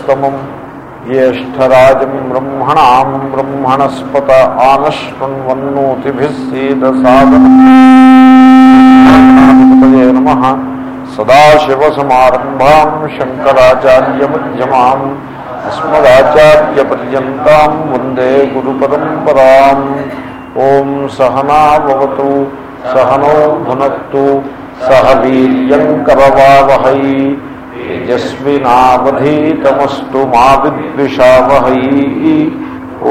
स्तमं ज्येष्ठराजं ब्रह्मणां ब्रह्मणस्पत आनशृण्वन्नोतिभिः सीदसादनपतये नमः। सदाशिवसमारम्भां शङ्कराचार्यमध्यमाम् अस्मदाचार्यपर्यन्तां वंदे गुरुपरम्पराम्। ॐ सहना भवतु, सहनो भुनक्तु, सह वीर्यङ्करवावहै తేజస్వినావధీతమస్తు మా విద్విషావహై.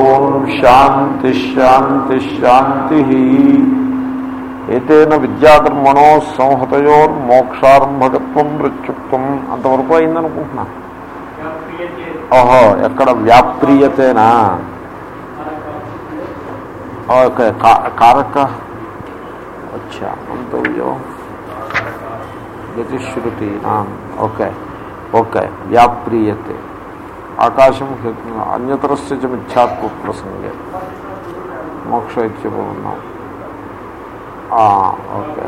ఓం శాంతి శాంతి శాంతి. ఏతేన విద్యాకర్మణో సంహతయోర్మోక్షారంభకత్వం మృత్యుక్తం అంతవరకు అయిందనుకుంటున్నా. ఓహో ఎక్కడ వ్యాప్రియతేనా? ఓకే కారక. వచ్చా మంతవ్యో గతిశ్రుతి ఓకే. ఓకే వ్యాప్రియతే ఆకాశం అన్యతరస్య చ మిథ్యాత్వ ప్రసంగే మోక్ష ఇత్యపూర్ణం okay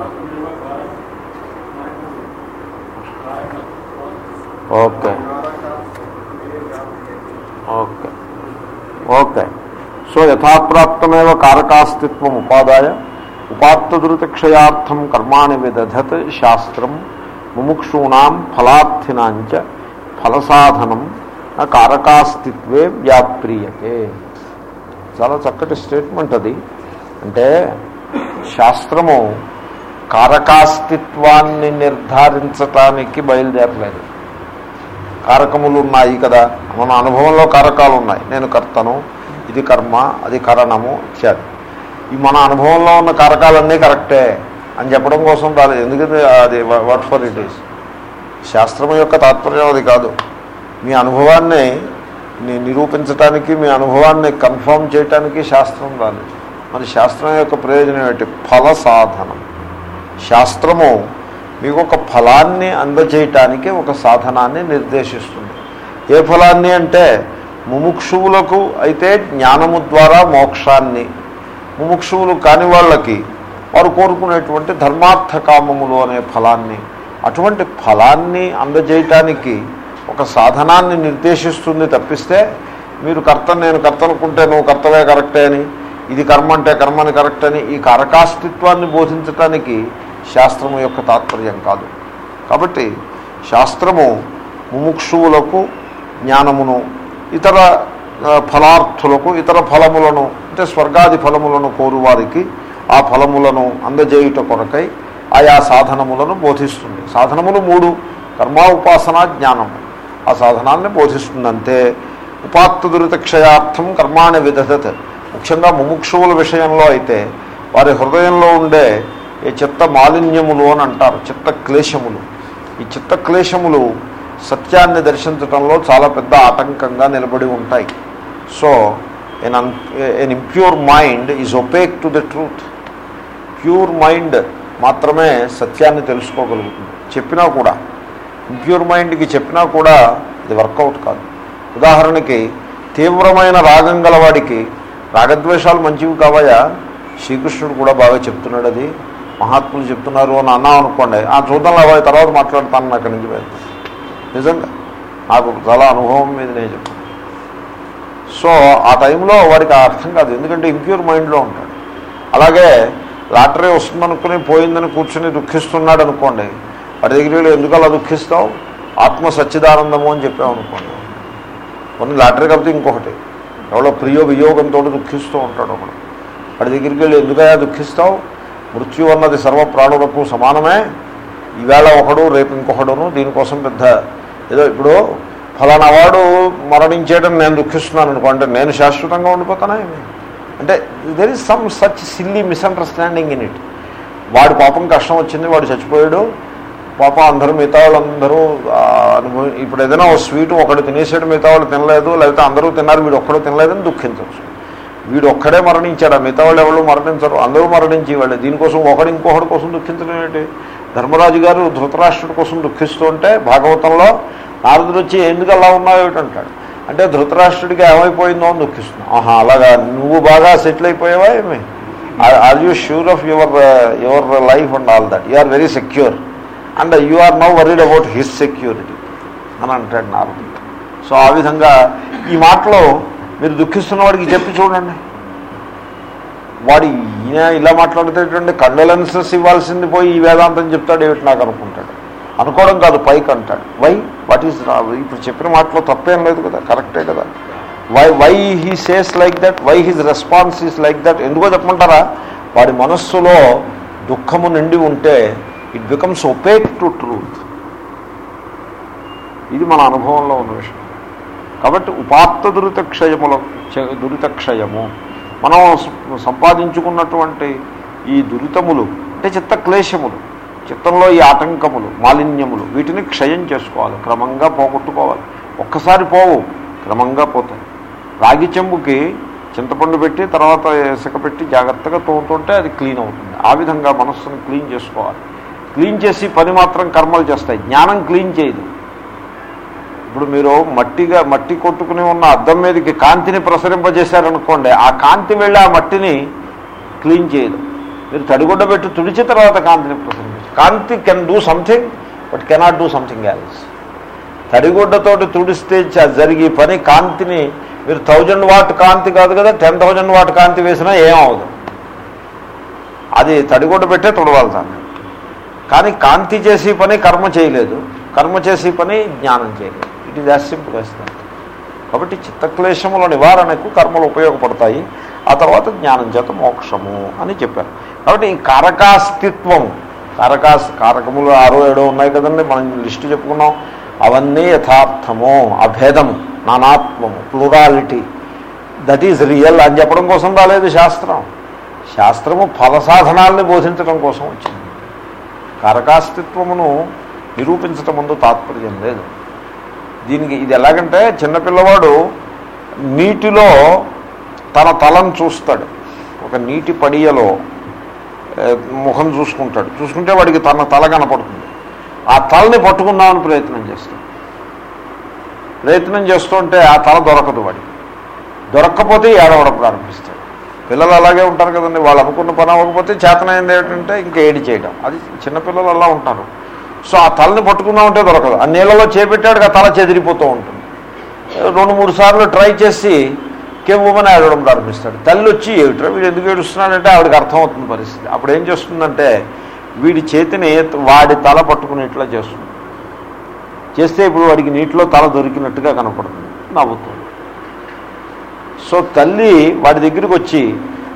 okay okay okay so యథాప్రాప్తమేవ కారకాస్తిత్వం ఉపాదాయ ఉపాత్తదృతిక్షయార్థం కర్మాణి విదధత్ శాస్త్రం ముముక్షూణాం ఫలార్థినాంచ ఫలసాధనం కారకాస్తిత్వే వ్యాప్రియతే. చాలా చక్కటి స్టేట్మెంట్ అది. అంటే శాస్త్రము కారకాస్తిత్వాన్ని నిర్ధారించటానికి బయలుదేరలేదు. కారకములు ఉన్నాయి కదా. మన అనుభవంలో కారకాలు ఉన్నాయి నేను కర్తను ఇది కర్మ అది కరణము ఇత్యాది. ఈ మన అనుభవంలో ఉన్న కారకాలన్నీ కరెక్టే. అని చెప్పడం కోసం రాలేదు ఎందుకంటే అది వాట్ ఫర్ ఇట్ ఈస్. శాస్త్రం యొక్క తాత్పర్యం అది కాదు. మీ అనుభవాన్ని నిరూపించటానికి మీ అనుభవాన్ని కన్ఫర్మ్ చేయటానికి శాస్త్రం రాలేదు. మరి శాస్త్రం యొక్క ప్రయోజనం ఏంటి ఫల సాధనం. శాస్త్రము మీకు ఒక ఫలాన్ని అందజేయటానికి ఒక సాధనాన్ని నిర్దేశిస్తుంది. ఏ ఫలాన్ని అంటే ముముక్షువులకు అయితే జ్ఞానము ద్వారా మోక్షాన్ని. ముముక్షువులు కాని వాళ్ళకి వారు కోరుకునేటువంటి ధర్మార్థ కామములు అనే ఫలాన్ని అటువంటి ఫలాన్ని అందజేయటానికి ఒక సాధనాన్ని నిర్దేశిస్తుంది తప్పిస్తే మీరు కర్త నేను కర్తనుకుంటే నువ్వు కర్తవే కరెక్టే అని ఇది కర్మ అంటే కర్మని కరెక్ట్ అని ఈ కారకాస్తిత్వాన్ని బోధించటానికి శాస్త్రము యొక్క తాత్పర్యం కాదు. కాబట్టి శాస్త్రము ముముక్షువులకు జ్ఞానమును ఇతర ఫలార్థులకు ఇతర ఫలములను అంటే స్వర్గాది ఫలములను కోరువారికి ఆ ఫలములను అందజేయుట కొరకై ఆయా సాధనములను బోధిస్తుంది. సాధనములు మూడు. కర్మ ఉపాసన జ్ఞానము ఆ సాధనాన్ని బోధిస్తుందంటే ఉపాత్త దురితక్షయార్థం కర్మాణి విదధత్. ముఖ్యంగా ముముక్షువుల విషయంలో అయితే వారి హృదయంలో ఉండే ఈ చిత్త మాలిన్యములు అని అంటారు చిత్త క్లేశములు. ఈ చిత్త క్లేశములు సత్యాన్ని దర్శించడంలో చాలా పెద్ద ఆటంకంగా నిలబడి ఉంటాయి. So an an an impure mind is opaque to the truth pure mind మాత్రమే సత్యాన్ని తెలుసుకోగలుగుతుంది. చెప్పినా కూడా ఇంప్యూర్ మైండ్కి చెప్పినా కూడా ఇది వర్కౌట్ కాదు. ఉదాహరణకి తీవ్రమైన రాగం గలవాడికి రాగద్వేషాలు మంచివి కావాయా శ్రీకృష్ణుడు కూడా బాగా చెప్తున్నాడు అది. మహాత్ములు చెప్తున్నారు అని అన్నాం అనుకోండి. ఆ చూద్దాం అబ్బాయి తర్వాత మాట్లాడతాను అక్కడి నుంచి వెళ్తాను నిజంగా? నాకు చాలా అనుభవం మీద నేను చెప్తాను సో ఆ టైంలో వాడికి అర్థం కాదు. ఎందుకంటే ఇంప్యూర్ మైండ్లో ఉంటాడు. అలాగే లాటరీ వస్తుందనుకుని పోయిందని కూర్చుని దుఃఖిస్తున్నాడు అనుకోండి. వాడి దగ్గర ఎందుకు అలా దుఃఖిస్తావు? ఆత్మ సచ్చిదానందము అని చెప్పావు అనుకోండి. కొన్ని లాటరీ కాబట్టి ఇంకొకటి. ఎవరో ప్రియో వియోగంతో దుఃఖిస్తూ ఉంటాడు ఒకడు వాడి దగ్గరికి వెళ్ళి ఎందుకయా దుఃఖిస్తావు? మృత్యు అన్నది సర్వ ప్రాణులకు సమానమే. ఈవేళ ఒకడు రేపు ఇంకొకడును దీనికోసం పెద్ద ఏదో ఇప్పుడు ఫలానా వాడు మరణించేయడం నేను దుఃఖిస్తున్నాను అనుకోండి నేను శాశ్వతంగా ఉండిపోతానా ఏమి? అంటే there is some such silly misunderstanding in it వాడు పాపం కష్టం వచ్చింది వాడు చచ్చిపోయాడు. పాపం అందరూ మిగతా వాళ్ళందరూ ఇప్పుడు ఏదైనా ఓ స్వీట్ ఒకడు తినేసాడు మిగతా వాళ్ళు తినలేదు లేకపోతే అందరూ తిన్నారు వీడు ఒక్కడు తినలేదని దుఃఖించవచ్చు. వీడు ఒక్కడే మరణించాడు మిగతా వాళ్ళు ఎవరు మరణించరు అందరూ మరణించి వాళ్ళే. దీనికోసం ఒకడు ఇంకొకటి కోసం దుఃఖించడం ఏంటి? ధర్మరాజు గారు ధృతరాష్ట్రుడి కోసం దుఃఖిస్తూ ఉంటే భాగవతంలో నారదుడు వచ్చి ఎందుకు అలా ఉన్నావు? ఏమిటంటాడు? అంటే ధృతరాష్ట్రుడికి ఏమైపోయిందో అని దుఃఖిస్తున్నాం ఆహా అలాగా నువ్వు బాగా సెటిల్ అయిపోయావా ఏమి? Are you sure of your your life and all that you are very secure and you are now worried about his security అని అంటాడు నారదుడు. సో ఆ విధంగా ఈ మాటలో మీరు దుఃఖిస్తున్న వాడికి చెప్పి చూడండి. వాడు ఈయన ఇలా మాట్లాడితే కండోలెన్సెస్ ఇవ్వాల్సింది పోయి ఈ వేదాంతం చెప్తాడు ఏమిటి నాకు అనుకుంటాడు. అనుకోవడం కాదు పైకి అంటాడు. వై? వాట్ ఈస్ ఇప్పుడు చెప్పిన మాటలో తప్పేం లేదు కదా కరెక్టే కదా. Why why he says like that why his response is like that ఎందుకో చెప్పమంటారా? వాడి మనస్సులో దుఃఖము నిండి ఉంటే it becomes opaque to truth ఇది మన అనుభవంలో ఉన్న విషయం. కాబట్టి ఉపాత్త దురిత క్షయముల దురిత క్షయము. మనం సంపాదించుకున్నటువంటి ఈ దురితములు అంటే చిత్త క్లేశములు చిత్తంలో ఈ ఆటంకములు మాలిన్యములు వీటిని క్షయం చేసుకోవాలి క్రమంగా పోగొట్టుకోవాలి. ఒక్కసారి పోవు క్రమంగా పోతాయి. రాగి చెంబుకి చింతపండు పెట్టి తర్వాత ఇసుక పెట్టి జాగ్రత్తగా తోముతుంటే అది క్లీన్ అవుతుంది. ఆ విధంగా మనస్సును క్లీన్ చేసుకోవాలి. క్లీన్ చేసి పని మాత్రం కర్మలు చేస్తాయి. జ్ఞానం క్లీన్ చేయదు. ఇప్పుడు మీరు మట్టిగా మట్టి కొట్టుకుని ఉన్న అద్దం మీదకి కాంతిని ప్రసరింపజేశారనుకోండి ఆ కాంతి వెళ్ళి ఆ మట్టిని క్లీన్ చేయదు. మీరు తడిగుడ్డ పెట్టి తుడిచి తర్వాత కాంతిని ప్రసరించారు కాంతి can do something but cannot do something else. తడిగుడ్డతోటి తుడిస్తే జరిగే పని కాంతిని మీరు థౌజండ్ వాట్ కాంతి కాదు కదా టెన్ థౌజండ్ వాట్ కాంతి వేసినా ఏమవదు అది తడిగుడ్డ పెట్టే తుడవాలి దాన్ని కానీ కాంతి చేసే పని కర్మ చేయలేదు. కర్మ చేసే పని జ్ఞానం చేయలేదు. It is as simple as కాబట్టి చిత్తక్లేశముల నివారణకు కర్మలు ఉపయోగపడతాయి. ఆ తర్వాత జ్ఞానం చేత మోక్షము అని చెప్పారు. కాబట్టి ఈ కారకాస్తిత్వం కారకా కారకములు ఆరో ఏడో ఉన్నాయి కదండి మనం లిస్టు చెప్పుకున్నాం. అవన్నీ యథార్థము అభేదము నానాత్మము ప్లూరాలిటీ. దట్ ఈజ్ రియల్ అని చెప్పడం కోసం రాలేదు శాస్త్రం. శాస్త్రము ఫలసాధనాల్ని బోధించడం కోసం వచ్చింది. కారకాస్తిత్వమును నిరూపించటం ముందు తాత్పర్యం లేదు. దీనికి ఇది ఎలాగంటే చిన్నపిల్లవాడు నీటిలో తన తలను చూస్తాడు. ఒక నీటి పడియలో ముఖం చూసుకుంటాడు. చూసుకుంటే వాడికి తన తల కనపడుతుంది. ఆ తలని పట్టుకుందామని ప్రయత్నం చేస్తాడు. ప్రయత్నం చేస్తుంటే ఆ తల దొరకదు వాడికి. దొరక్కపోతే ఏడవడం ప్రారంభిస్తాడు. పిల్లలు అలాగే ఉంటారు కదండి. వాళ్ళు అనుకున్న పని అవ్వకపోతే చేతనైంది ఏంటంటే ఇంకా ఏడి చేయడం. అది చిన్నపిల్లలు అలా ఉంటారు. సో ఆ తలని పట్టుకుందామంటే దొరకదు. ఆ నీళ్ళలో చేపెట్టాడు ఆ తల చెదిరిపోతూ ఉంటుంది. రెండు మూడు సార్లు ట్రై చేసి కెవ్వమని ఏడవడం ప్రారంభిస్తాడు. తల్లి వచ్చి ఏమిట్రా వీడు ఎందుకు ఏడుస్తున్నాడంటే ఆవిడకి అర్థమవుతుంది పరిస్థితి. అప్పుడు ఏం చేస్తుందంటే వీడి చేతిని వాడి తల పట్టుకునేట్లా చేస్తుంది. చేస్తే ఇప్పుడు వాడికి నీటిలో తల దొరికినట్టుగా కనపడుతుంది. నవ్వుతుంది. సో తల్లి వాడి దగ్గరికి వచ్చి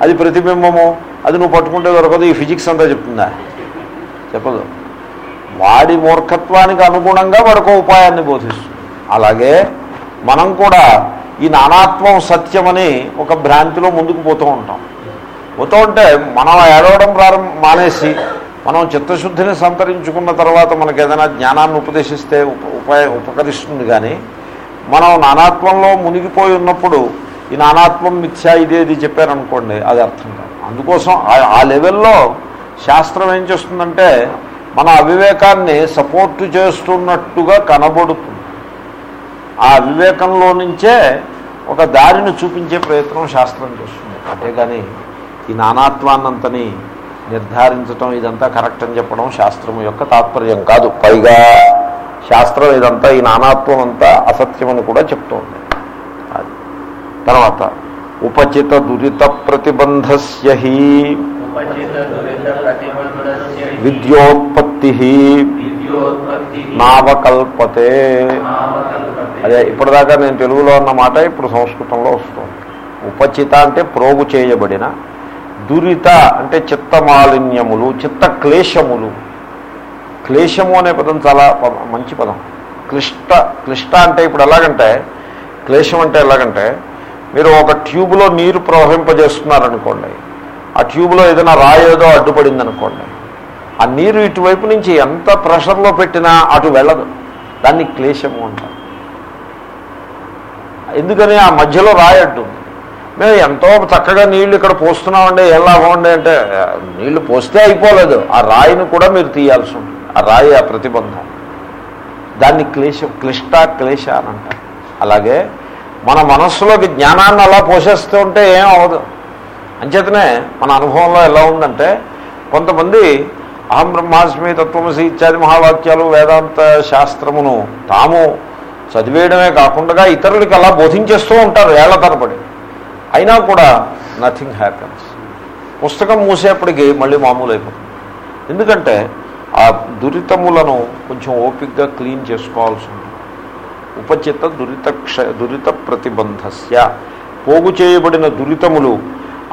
అది ప్రతిబింబము అది నువ్వు పట్టుకుంటే దొరకదు ఈ ఫిజిక్స్ అంతా చెప్తుందా? చెప్పదు. వాడి మూర్ఖత్వానికి అనుగుణంగా వాడికి ఉపాయాన్ని బోధిస్తుంది. అలాగే మనం కూడా ఈ నానాత్వం సత్యమని ఒక భ్రాంతిలో ముందుకు పోతూ ఉంటాం. పోతూ ఉంటే మనం ఏడవడం ప్రారంభం మానేసి మనం చిత్తశుద్ధిని సంతరించుకున్న తర్వాత మనకు ఏదైనా జ్ఞానాన్ని ఉపదేశిస్తే ఉప ఉపకరిస్తుంది కానీ మనం నానాత్వంలో మునిగిపోయి ఉన్నప్పుడు ఈ నానాత్వం మిథ్యా ఇదేది చెప్పారనుకోండి అది అర్థం కాదు. అందుకోసం ఆ- ఆ లెవెల్లో శాస్త్రం ఏం చేస్తుందంటే మన అవివేకాన్ని సపోర్ట్ చేస్తున్నట్టుగా కనబడుతుంది. ఆ వివేకంలో నుంచే ఒక దారిని చూపించే ప్రయత్నం శాస్త్రం చేస్తుంది. అంతేగాని ఈ నానాత్వాన్నంతని నిర్ధారించటం ఇదంతా కరెక్ట్ అని చెప్పడం శాస్త్రం యొక్క తాత్పర్యం కాదు. పైగా శాస్త్రం ఇదంతా ఈ నానాత్వం అంతా అసత్యమని కూడా చెప్తోంది. అది. తర్వాత ఉపచిత దురిత ప్రతిబంధస్య విద్యోత్పత్తి. నావకల్పతే. అదే ఇప్పటిదాకా నేను తెలుగులో అన్న మాట ఇప్పుడు సంస్కృతంలో వస్తుంది. ఉపచిత అంటే ప్రోగు చేయబడిన దురిత అంటే చిత్తమాలిన్యములు చిత్త క్లేశములు క్లేశము అనే పదం చాలా ప- మంచి పదం. క్లిష్ట క్లిష్ట అంటే ఇప్పుడు ఎలాగంటే క్లేశం అంటే ఎలాగంటే మీరు ఒక ట్యూబ్లో నీరు ప్రవహింపజేస్తున్నారనుకోండి ఆ ట్యూబ్లో ఏదైనా రాయేదో అడ్డుపడింది అనుకోండి ఆ నీరు ఇటువైపు నుంచి ఎంత ప్రెషర్లో పెట్టినా అటు వెళ్ళదు. దాన్ని క్లేశము అంటారు. ఎందుకని ఆ మధ్యలో రాయి అడ్డుంది మేము ఎంతో చక్కగా నీళ్ళు ఇక్కడ పోస్తున్నామండి ఏం లాభం అంటే నీళ్ళు పోస్తే అయిపోలేదు. ఆ రాయిని కూడా మీరు తీయాల్సి ఉంటుంది. ఆ రాయి ఆ ప్రతిబంధం. దాన్ని క్లేశ క్లిష్ట క్లేశ అని అంటారు. అలాగే మన మనస్సులోకి జ్ఞానాన్ని అలా పోషిస్తూ ఉంటే ఏం అవ్వదు. అంచేతనే మన అనుభవంలో ఎలా ఉందంటే కొంతమంది అహం బ్రహ్మాస్మి తత్వమసి ఇత్యాది మహావాక్యాలు వేదాంత శాస్త్రమును తాము చదివేయడమే కాకుండా ఇతరులకి అలా బోధించేస్తూ ఉంటారు ఏళ్ళ తరబడి. అయినా కూడా నథింగ్ హ్యాపెన్స్ పుస్తకం మూసేప్పటికి మళ్ళీ మామూలు అయిపోతుంది ఎందుకంటే ఆ దురితములను కొంచెం ఓపిక్గా క్లీన్ చేసుకోవాల్సి ఉంటుంది. ఉపచిత దురిత క్ష దురిత ప్రతిబంధస్య. పోగు చేయబడిన దురితములు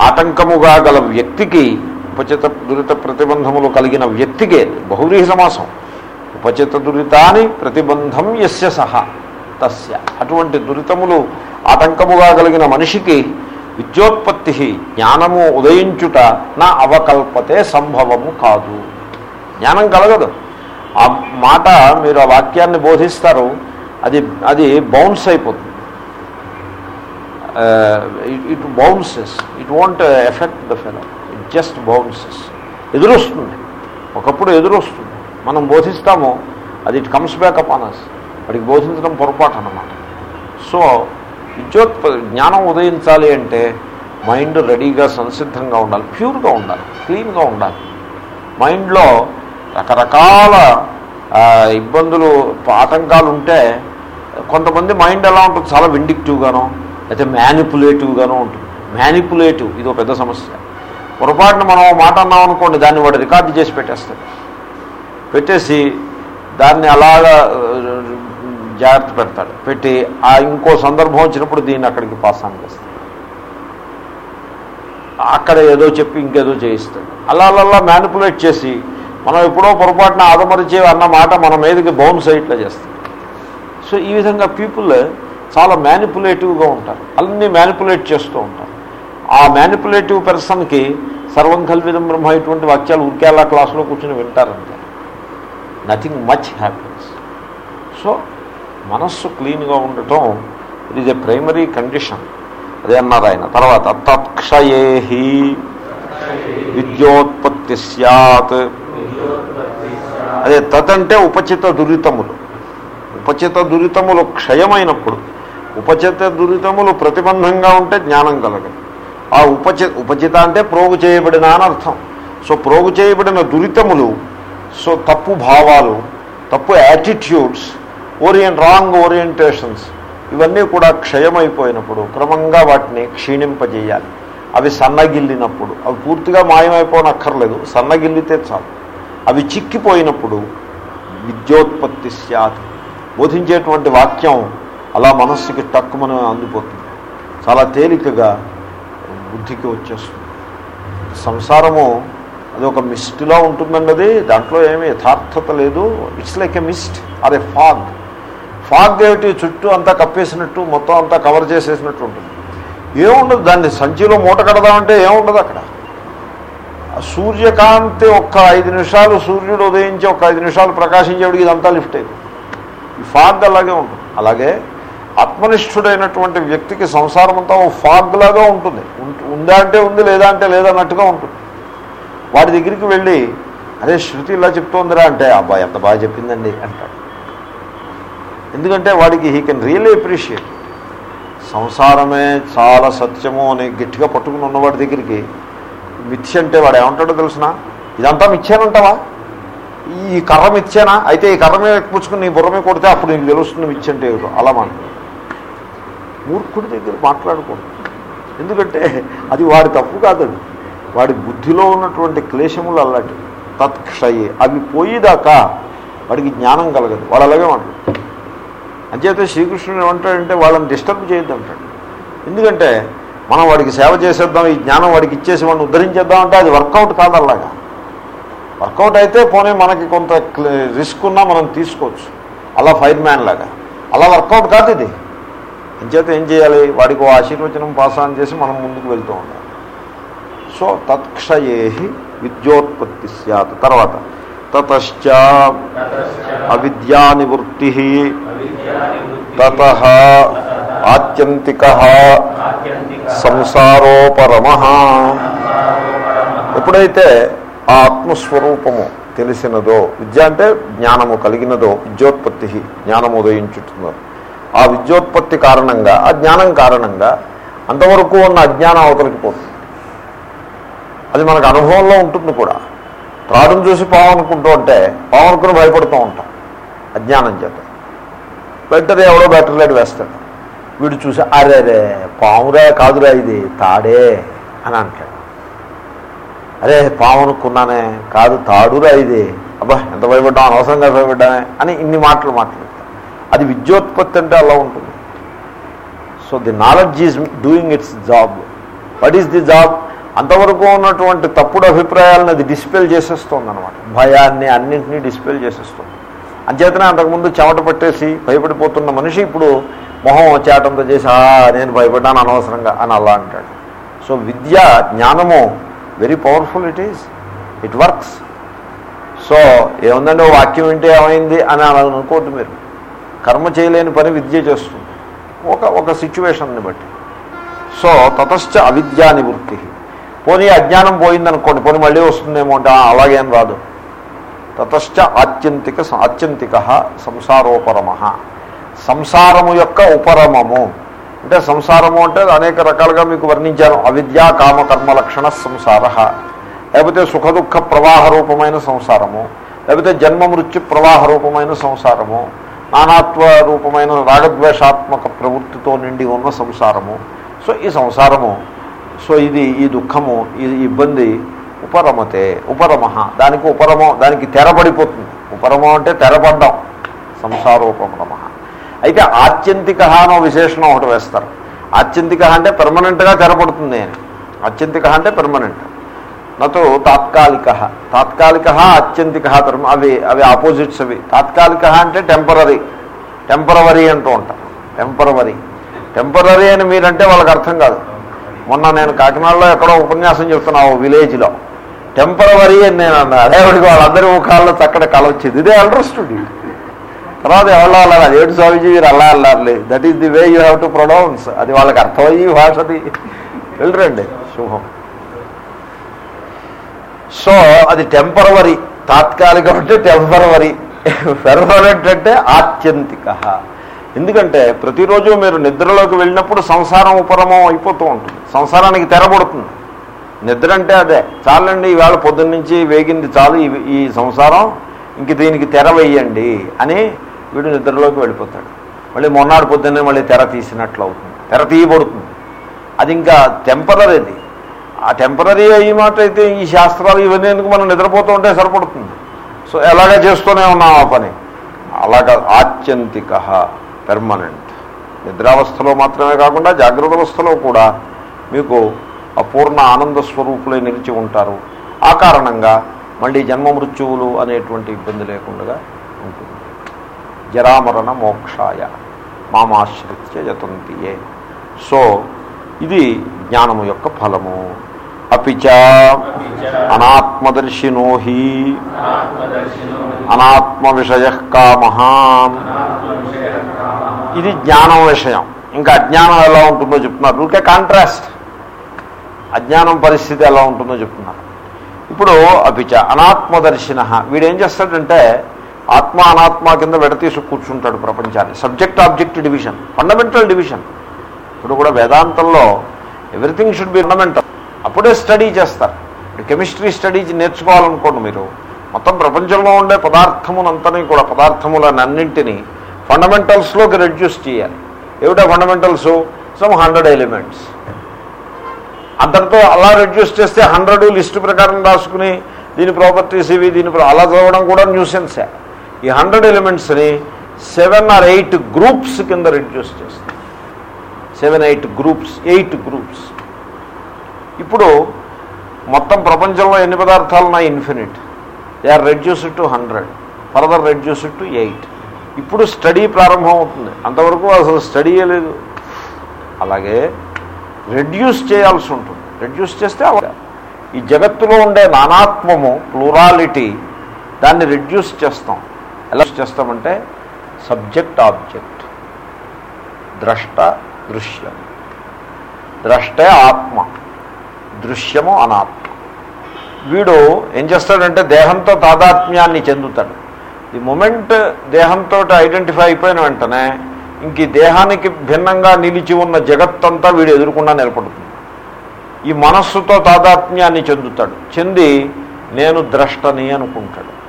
ఆటంకముగా గల వ్యక్తికి ఉపచిత దురిత ప్రతిబంధములు కలిగిన వ్యక్తికే బహువ్రీహి సమాసం. ఉపచిత దురితాని ప్రతిబంధం యస్య సహా. తస్య. అటువంటి దురితములు ఆటంకముగా కలిగిన మనిషికి విద్యోత్పత్తి జ్ఞానము ఉదయించుట నా అవకల్పతే సంభవము కాదు. జ్ఞానం కలగదు. ఆ మాట మీరు ఆ వాక్యాన్ని బోధిస్తారు అది అది బౌన్స్ అయిపోతుంది. It bounces it won't effect the fellow it just bounces ఎదురొస్తుంది. ఒకప్పుడు ఎదురొస్తుంది. మనం బోధిస్తాము అది it comes back up on us వాడికి బోధించడం పొరపాటు అన్నమాట. సో విద్యోత్ప జ్ఞానం ఉదయించాలి అంటే మైండ్ రెడీగా సంసిద్ధంగా ఉండాలి. ప్యూర్గా ఉండాలి. క్లీన్గా ఉండాలి. మైండ్లో రకరకాల ఇబ్బందులు ఆటంకాలు ఉంటే కొంతమంది మైండ్ ఎలా ఉంటుంది? చాలా విండిక్టివ్గానో అయితే మ్యానిపులేటివ్గానో ఉంటుంది. మ్యానిపులేటివ్ ఇది ఒక పెద్ద సమస్య. పొరపాటున మనం మాట అన్నాం అనుకోండి దాన్ని వాడు రికార్డు చేసి పెట్టేస్తాడు. పెట్టేసి దాన్ని అలాగా జాగ్రత్త పెడతాడు. పెట్టి ఆ ఇంకో సందర్భం వచ్చినప్పుడు దీన్ని అక్కడికి పాస్ ఆన్ చేస్తాడు. అక్కడ ఏదో చెప్పి ఇంకేదో చేయిస్తాడు. అలా అలా మ్యానిపులేట్ చేసి మనం ఎప్పుడో పొరపాటున ఆదమరిచే అన్న మాట మన మీదకి బౌన్స్ అయ్యేట్లా చేస్తాం సో ఈ విధంగా పీపుల్ చాలా మ్యానిపులేటివ్గా ఉంటారు. అన్నీ మ్యానిపులేట్ చేస్తూ ఉంటారు. ఆ మ్యానిపులేటివ్ పర్సన్కి సర్వం కల్విదం బ్రహ్మ ఇటువంటి వాక్యాలు ఉరికేలా క్లాసులో కూర్చొని వింటారంటే. నథింగ్ మచ్ హ్యాపీనెస్ సో మనస్సు క్లీన్గా ఉండటం it is a primary condition అదే అన్నారు ఆయన. తర్వాత తత్క్షయేహి విద్యోత్పత్తి సత్ అదే తత్ అంటే ఉపచిత దురితములు. ఉపచిత దురితములు క్షయమైనప్పుడు ఉపచిత దురితములు ప్రతిబంధంగా ఉంటే జ్ఞానం కలగదు. ఆ ఉపచి ఉపచిత అంటే ప్రోగు చేయబడిన అని అర్థం. సో ప్రోగు చేయబడిన దురితములు సో తప్పు భావాలు తప్పు యాటిట్యూడ్స్ ఓరియంట్ రాంగ్ ఓరియంటేషన్స్ ఇవన్నీ కూడా క్షయమైపోయినప్పుడు క్రమంగా వాటిని క్షీణింపజేయాలి. అవి సన్నగిల్లినప్పుడు అవి పూర్తిగా మాయమైపోనక్కర్లేదు. సన్నగిల్లితే చాలు. అవి చిక్కిపోయినప్పుడు విద్యోత్పత్తి సత్ బోధించేటువంటి వాక్యం అలా మనస్సుకి తక్కువని అందిపోతుంది. చాలా తేలికగా బుద్ధికి వచ్చేస్తుంది. సంసారము అది ఒక మిస్ట్లా ఉంటుందండి అది దాంట్లో ఏమీ యథార్థత లేదు. It's like a mist or a fog fog ఏమిటి చుట్టూ అంతా కప్పేసినట్టు మొత్తం అంతా కవర్ చేసేసినట్టు ఉంటుంది. ఏముండదు దాన్ని సంచిలో మూట కడదామంటే ఏముండదు అక్కడ? సూర్యకాంతి ఒక్క ఐదు నిమిషాలు సూర్యుడు ఉదయించి ఒక ఐదు నిమిషాలు ప్రకాశించేవాడికి ఇదంతా లిఫ్ట్ అయింది. ఈ ఫాగ్ అలాగే ఉంటుంది. అలాగే ఆత్మనిష్ఠుడైనటువంటి వ్యక్తికి సంసారం అంతా ఓ ఫాగ్ లాగా ఉంటుంది. ఉందా అంటే ఉంది లేదా అంటే లేదన్నట్టుగా ఉంటుంది. వాడి దగ్గరికి వెళ్ళి అదే శృతి ఇలా చెప్తోందిరా అంటే అబ్బాయి ఎంత బాగా చెప్పిందండి అంటాడు. ఎందుకంటే వాడికి హీ కెన్ రియల్లీ అప్రిషియేట్ సంసారమే చాలా సత్యము అని గట్టిగా పట్టుకుని ఉన్నవాడి దగ్గరికి మిథ్య అంటే వాడు ఏమంటాడో తెలిసిన? ఇదంతా మిథ్యానంటావా ఈ కర్ర మిథ్యానా? అయితే ఈ కర్ర మీద పుచ్చుకుని నీ బుర్ర మీద కొడితే అప్పుడు నీకు తెలుస్తుంది మిథ్య అంటే ఏమిటో అలా మాట. మూర్ఖుడి దగ్గర మాట్లాడకూడదు. ఎందుకంటే అది వాడి తప్పు కాదండి వాడి బుద్ధిలో ఉన్నటువంటి క్లేశములు అలాంటివి. తత్క్షయే. అవి పోయేదాకా వాడికి జ్ఞానం కలగదు. వాడు అలాగే మాట్లాడు. అంచేతే శ్రీకృష్ణుడు ఏమంటాడంటే వాళ్ళని డిస్టర్బ్ చేయొద్దు అంటాడు. ఎందుకంటే మనం వాడికి సేవ చేసేద్దాం ఈ జ్ఞానం వాడికి ఇచ్చేసి వాడిని ఉద్ధరించేద్దాం అంటే అది వర్కౌట్ కాదు అలాగా. వర్కౌట్ అయితే పోనీ మనకి కొంత రిస్క్ ఉన్నా మనం తీసుకోవచ్చు. అలా ఫైర్ మ్యాన్ లాగా. అలా వర్కౌట్ కాదు ఇది. అంచేత ఏం చేయాలి? వాడికి ఆశీర్వచనం పాస్ చేసి మనం ముందుకు వెళ్తూ ఉండాలి. సో తత్క్షయే విద్యోత్పత్తి సత్. తర్వాత తతశ్చ అవిద్యా నివృత్తి తత ఆత్యంతిక సంసారోపరమ ఎప్పుడైతే ఆ ఆత్మస్వరూపము తెలిసినదో విద్య అంటే జ్ఞానము కలిగినదో విద్యోత్పత్తి జ్ఞానము ఉదయించుతుందో ఆ విద్యోత్పత్తి కారణంగా ఆ జ్ఞానం కారణంగా అంతవరకు ఉన్న అజ్ఞానం అవతలికి పోతుంది. అది మనకు అనుభవంలో ఉంటుంది కూడా. త్రాడును చూసి పాము అనుకుంటూ ఉంటే పాము అనుకుని భయపడుతూ ఉంటాం. అజ్ఞానం చేత. బెటర్ ఎవడో బెటర్ లేడు వేస్తాడు. వీడు చూసి అరే రే పామురా కాదురా ఇది తాడే అని అంటాడు. అరే పాము అనుకున్నానే కాదు తాడురా ఇది. అబ్బా ఎంత భయపడ్డాం అనవసరంగా భయపడ్డానే అని ఇన్ని మాటలు మాట్లాడతాం అది విద్యోత్పత్తి అంటే అలా ఉంటుంది. So the knowledge is doing its job what is the job అంతవరకు ఉన్నటువంటి తప్పుడు అభిప్రాయాలను అది డిస్పెల్ చేసేస్తుంది అనమాట భయాన్ని అన్నింటినీ డిస్పెల్ చేసేస్తుంది. అంచేతనే అంతకుముందు చెమట పట్టేసి భయపడిపోతున్న మనిషి ఇప్పుడు మొహం చేటంతో చేసి నేను భయపడ్డాను అనవసరంగా అని అలా అంటాడు. సో విద్య జ్ఞానము very powerful it is it works so ఏముందండి ఓ వాక్యం వింటే ఏమైంది అని అనుకోవద్దు మీరు. కర్మ చేయలేని పని విద్య చేస్తుంది. ఒక ఒక సిచ్యువేషన్ని బట్టి. సో తతశ్చ అవిద్యా నివృత్తి. పోనీ అజ్ఞానం పోయిందనుకోండి పోనీ మళ్ళీ వస్తుందేమో అంటే అలాగేం రాదు. తతశ్చ ఆత్యంతిక ఆత్యంతిక సంసారోపరమ. సంసారము యొక్క ఉపరమము. అంటే సంసారము అంటే అనేక రకాలుగా మీకు వర్ణించాను. అవిద్యా కామకర్మ లక్షణ సంసార. లేకపోతే సుఖదుఖ ప్రవాహ రూపమైన సంసారము. లేకపోతే జన్మ మృత్యు ప్రవాహ రూపమైన సంసారము. నానాత్వ రూపమైన రాగద్వేషాత్మక ప్రవృత్తితో నిండి ఉన్న సంసారము. సో ఈ సంసారము సో ఇది ఈ దుఃఖము ఈ ఇబ్బంది ఉపరమతే ఉపరమ దానికి ఉపరమం దానికి తెరపడిపోతుంది ఉపరమం అంటే తెరపడ్డం సంసారోపరమ అయితే ఆత్యంతిక అనో విశేషణం ఒకటి వేస్తారు. ఆత్యంతిక అంటే పెర్మనెంట్గా తెరపడుతుంది అని. ఆత్యంతిక అంటే పెర్మనెంట్ నతో తాత్కాలిక. తాత్కాలిక ఆత్యంతిక అవి అవి ఆపోజిట్స్ అవి. తాత్కాలిక అంటే టెంపరీ టెంపరవరీ అంటూ ఉంటారు. టెంపరవరీ టెంపరరీ అని మీరంటే వాళ్ళకి అర్థం కాదు. మొన్న నేను కాకినాడలో ఎక్కడో ఉపన్యాసం చెప్తున్నా ఓ విలేజ్లో. టెంపరవరీ అని నేను అన్నా. అదేవిడికి వాళ్ళందరి ముఖాల్లో చక్కటి కళ వచ్చింది. ఇదే అండర్స్టూడ్ తర్వాత ఎవరో అన్నారు ఏడు స్వామిజీ? మీరు అలా అల్లారులే that is the way you have to pronounce అది వాళ్ళకి అర్థమయ్యి భాషది వెళ్ళరండి. శుభం. సో అది టెంపరవరీ తాత్కాలికం అంటే టెంపరవరీ పెర్మనెంట్ అంటే ఆత్యంతిక. ఎందుకంటే ప్రతిరోజు మీరు నిద్రలోకి వెళ్ళినప్పుడు సంసారం ఉపరమం అయిపోతూ ఉంటుంది. సంసారానికి తెరబడుతుంది నిద్ర అంటే అదే. చాలండి ఈవేళ పొద్దున్న నుంచి వేగింది చాలు ఈ- సంసారం. ఇంక దీనికి తెర వేయండి అని వీడు నిద్రలోకి వెళ్ళిపోతాడు. మళ్ళీ మొన్నాడు పొద్దున్నే మళ్ళీ తెర తీసినట్లు అవుతుంది. తెర తీయబడుతుంది. అది ఇంకా టెంపరీది ఆ టెంపరీ అయ్యి మాట అయితే ఈ శాస్త్రాలు ఇవన్నీ ఎందుకు మనం నిద్రపోతూ ఉంటే సరిపడుతుంది? సో ఎలాగ చేస్తూనే ఉన్నాం ఆ పని? అలాగ ఆత్యంతిక. పెర్మనెంట్ నిద్రావస్థలో మాత్రమే కాకుండా జాగ్రత్త అవస్థలో కూడా మీకు అపూర్ణ ఆనంద స్వరూపులై నిలిచి ఉంటారు. ఆ కారణంగా మళ్ళీ జన్మ మృత్యువులు అనేటువంటి ఇబ్బంది లేకుండా ఉంటుంది. జరామరణ మోక్షాయ మామాశ్రిత్య యతంతియే సో ఇది జ్ఞానము యొక్క ఫలము. అపిచ అనాత్మదర్శినో హి అనాత్మ విషయ కామ ఇది జ్ఞానం విషయం ఇంకా అజ్ఞానం ఎలా ఉంటుందో చెప్తున్నారు. ఊరికే కాంట్రాస్ట్ అజ్ఞానం పరిస్థితి ఎలా ఉంటుందో చెప్తున్నారు. ఇప్పుడు అపిచ అనాత్మదర్శిన. వీడేం చేస్తాడంటే ఆత్మ అనాత్మ కింద విడతీసి కూర్చుంటాడు ప్రపంచాన్ని. Subject object division fundamental division ఇప్పుడు కూడా వేదాంతంలో ఎవ్రీథింగ్ షుడ్ బి ఫండమెంటల్ అప్పుడే స్టడీ చేస్తారు. ఇప్పుడు కెమిస్ట్రీ స్టడీ నేర్చుకోవాలనుకోండి మీరు. మొత్తం ప్రపంచంలో ఉండే పదార్థములంతని కూడా పదార్థములనన్నింటినీ ఫండమెంటల్స్లోకి రెడ్యూస్ చేయాలి. ఏమిటా ఫండమెంటల్స్? Some hundred elements. అంతటితో అలా రెడ్యూస్ చేస్తే హండ్రెడ్ లిస్టు ప్రకారం రాసుకుని దీని ప్రాపర్టీస్ ఇవి దీని అలా చదవడం కూడా న్యూసెన్సే. ఈ హండ్రెడ్ ఎలిమెంట్స్ని సెవెన్ ఆర్ ఎయిట్ గ్రూప్స్ కింద రెడ్యూస్ చేస్తాం seven eight groups eight groups. ఇప్పుడు మొత్తం ప్రపంచంలో ఎన్ని పదార్థాలు ఉన్నాయి? Infinite they are reduced to hundred further reduced to eight ఇప్పుడు స్టడీ ప్రారంభం అవుతుంది అంతవరకు అసలు స్టడీయే లేదు. అలాగే రెడ్యూస్ చేయాల్సి ఉంటుంది. రెడ్యూస్ చేస్తే ఈ జగత్తులో ఉండే నానాత్మము ప్లూరాలిటీ దాన్ని రెడ్యూస్ చేస్తాం. ఎలా చేస్తామంటే సబ్జెక్ట్ ఆబ్జెక్ట్ ద్రష్ట దృశ్యం. ద్రష్టే ఆత్మ. దృశ్యము అనాత్మ. వీడు ఏం చేస్తాడంటే దేహంతో తాదాత్మ్యాన్ని చెందుతాడు. ఈ మూమెంట్ దేహంతో ఐడెంటిఫై అయిపోయిన వెంటనే ఇంక ఈ దేహానికి భిన్నంగా నిలిచి ఉన్న జగత్తంతా వీడు ఎదురుకుండా నిలబడుతుంది. ఈ మనస్సుతో తాదాత్మ్యాన్ని చెందుతాడు. చెంది నేను ద్రష్టని అనుకుంటాడు.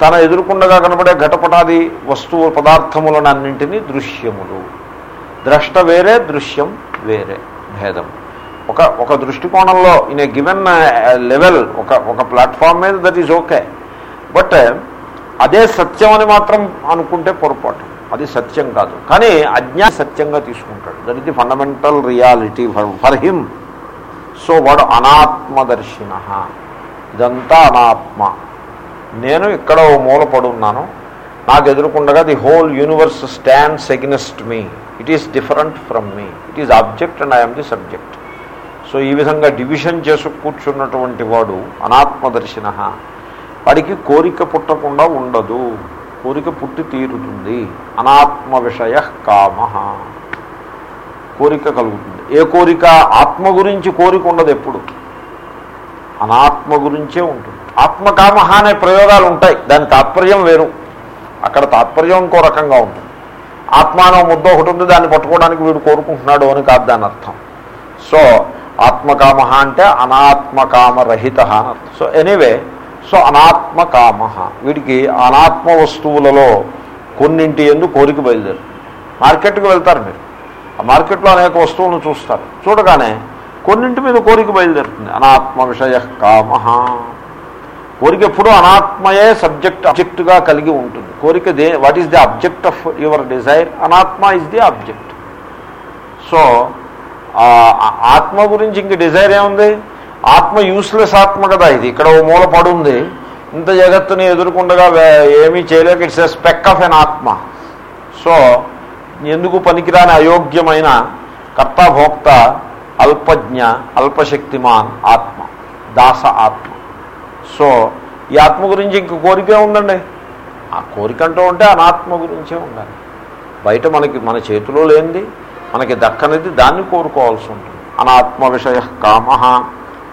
తన ఎదురుకుండగా కనబడే ఘటపటాది వస్తువు పదార్థములను అన్నింటినీ దృశ్యములు. ద్రష్ట వేరే దృశ్యం వేరే. భేదం. ఒక ఒక దృష్టికోణంలో ఇన్ ఏ గివెన్ లెవెల్ ఒక ఒక ప్లాట్ఫామ్ మీద దట్ ఈజ్ ఓకే బట్ అదే సత్యం అని మాత్రం అనుకుంటే పొరపాటు. అది సత్యం కాదు. కానీ అజ్ఞా సత్యంగా తీసుకుంటాడు. That is the fundamental reality for for him so వాడు అనాత్మదర్శిన ఇదంతా అనాత్మ. నేను ఇక్కడ ఓ మూల పడున్నాను నాకు ఎదురుకుండగా the whole universe stands against me it is different from me it is object and I'm the subject so ఈ విధంగా డివిజన్ చేసి కూర్చున్నటువంటి వాడు అనాత్మదర్శిన. వాడికి కోరిక పుట్టకుండా ఉండదు. కోరిక పుట్టి తీరుతుంది. అనాత్మ విషయ కామ. కోరిక కలుగుతుంది. ఏ కోరిక? ఆత్మ గురించి కోరిక ఉండదు ఎప్పుడు. అనాత్మ గురించే ఉంటుంది. ఆత్మకామ అనే ప్రయోగాలు ఉంటాయి. దాని తాత్పర్యం వేరు. అక్కడ తాత్పర్యం ఇంకో రకంగా ఉంటుంది. ఆత్మానం ముద్ద ఒకటి ఉంది దాన్ని పట్టుకోవడానికి వీడు కోరుకుంటున్నాడు అని కాదు దాని అర్థం. సో ఆత్మకామ అంటే అనాత్మకామరహిత. అని అర్థం సో ఎనీవే సో అనాత్మకామ. వీడికి అనాత్మ వస్తువులలో కొన్నింటి ఎందు కోరిక బయలుదేరు. మార్కెట్కి వెళ్తారు మీరు. ఆ మార్కెట్లో అనేక వస్తువులను చూస్తారు. చూడగానే కొన్నింటి మీద కోరిక బయలుదేరుతుంది. అనాత్మ విషయ కామ. కోరిక ఎప్పుడూ అనాత్మయే సబ్జెక్ట్ అబ్జెక్ట్గా కలిగి ఉంటుంది. కోరిక they what is the object of your desire అనాత్మ ఇస్ ది అబ్జెక్ట్ సో ఆత్మ గురించి ఇంక డిజైర్ ఏముంది? ఆత్మ యూస్లెస్ ఆత్మ కదా ఇది. ఇక్కడ ఓ మూల పడుంది. ఇంత జగత్తుని ఎదుర్కొండగా ఏమీ చేయలేక it's a speck of an atma. So ఎందుకు పనికిరాని అయోగ్యమైన కర్తాభోక్త అల్పజ్ఞ అల్పశక్తిమాన్ ఆత్మ దాస ఆత్మ. సో ఈ ఆత్మ గురించి ఇంక కోరికే ఉందండి ఆ కోరిక అంటూ ఉంటే అనాత్మ గురించే ఉండాలి. బయట మనకి మన చేతిలో లేనిది మనకి దక్కనిది దాన్ని కోరుకోవాల్సి ఉంటుంది. అనాత్మ విషయ కామ.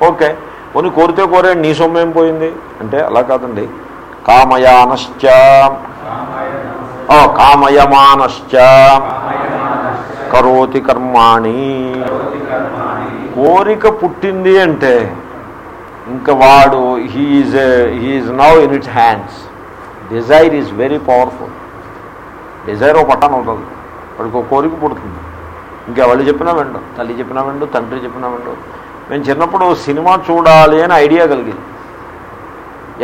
ఓకే కొన్ని కోరితే కోరే నీ సొమ్మేం పోయింది? అంటే అలా కాదండి. కామయానశ్చ. ఓ కామయమానశ్చ. కరోతి కర్మాణి. కోరిక పుట్టింది అంటే ఇంకా వాడు he is he is now in its hands desire is very powerful desire ఒక పట్టణం ఉంటుంది. వాడికి ఒక కోరిక పుడుతుంది. ఇంకా వాళ్ళు చెప్పినా వెండు తల్లి చెప్పినా వెండు తండ్రి చెప్పినా వెండు మేము చిన్నప్పుడు సినిమా చూడాలి అని ఐడియా కలిగింది.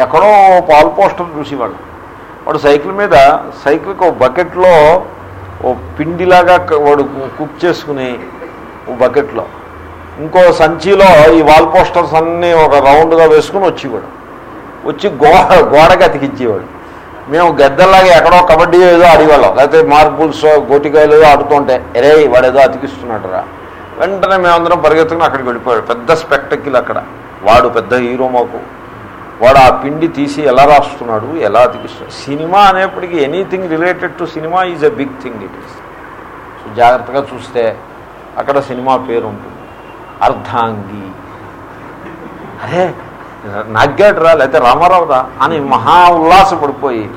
ఎక్కడో పాల్ పోస్టర్ చూసేవాడు వాడు సైకిల్ మీద సైకిల్కి ఒక బకెట్లో ఓ పిండిలాగా వాడు కుక్ చేసుకుని ఓ బకెట్లో. ఇంకో సంచిలో ఈ వాల్ పోస్టర్స్ అన్నీ ఒక రౌండ్గా వేసుకుని వచ్చేవాడు. వచ్చి గోడ గోడకి అతికించేవాడు మేము గద్దల్లాగా ఎక్కడో కబడ్డీ ఏదో ఆడేవాళ్ళం. లేకపోతే మార్బుల్స్ గోటికాయలు ఏదో ఆడుతుంటే ఎరే వాడు ఏదో అతికిస్తున్నాడు రా వెంటనే మేమందరం పరిగెత్తుకుని అక్కడికి వెళ్ళిపోయాడు. పెద్ద స్పెక్టకిల్ అక్కడ. వాడు పెద్ద హీరో మాకు. వాడు ఆ పిండి తీసి ఎలా రాస్తున్నాడు ఎలా అతికిస్తున్నాడు. సినిమా అనేప్పటికీ anything related to cinema is a big thing it is. So జాగ్రత్తగా చూస్తే అక్కడ సినిమా పేరు ఉంటుంది. అర్ధాంగి. అరే నగ్గాడు రా లేకపోతే రామారావుదా అని మహా ఉల్లాస పడిపోయి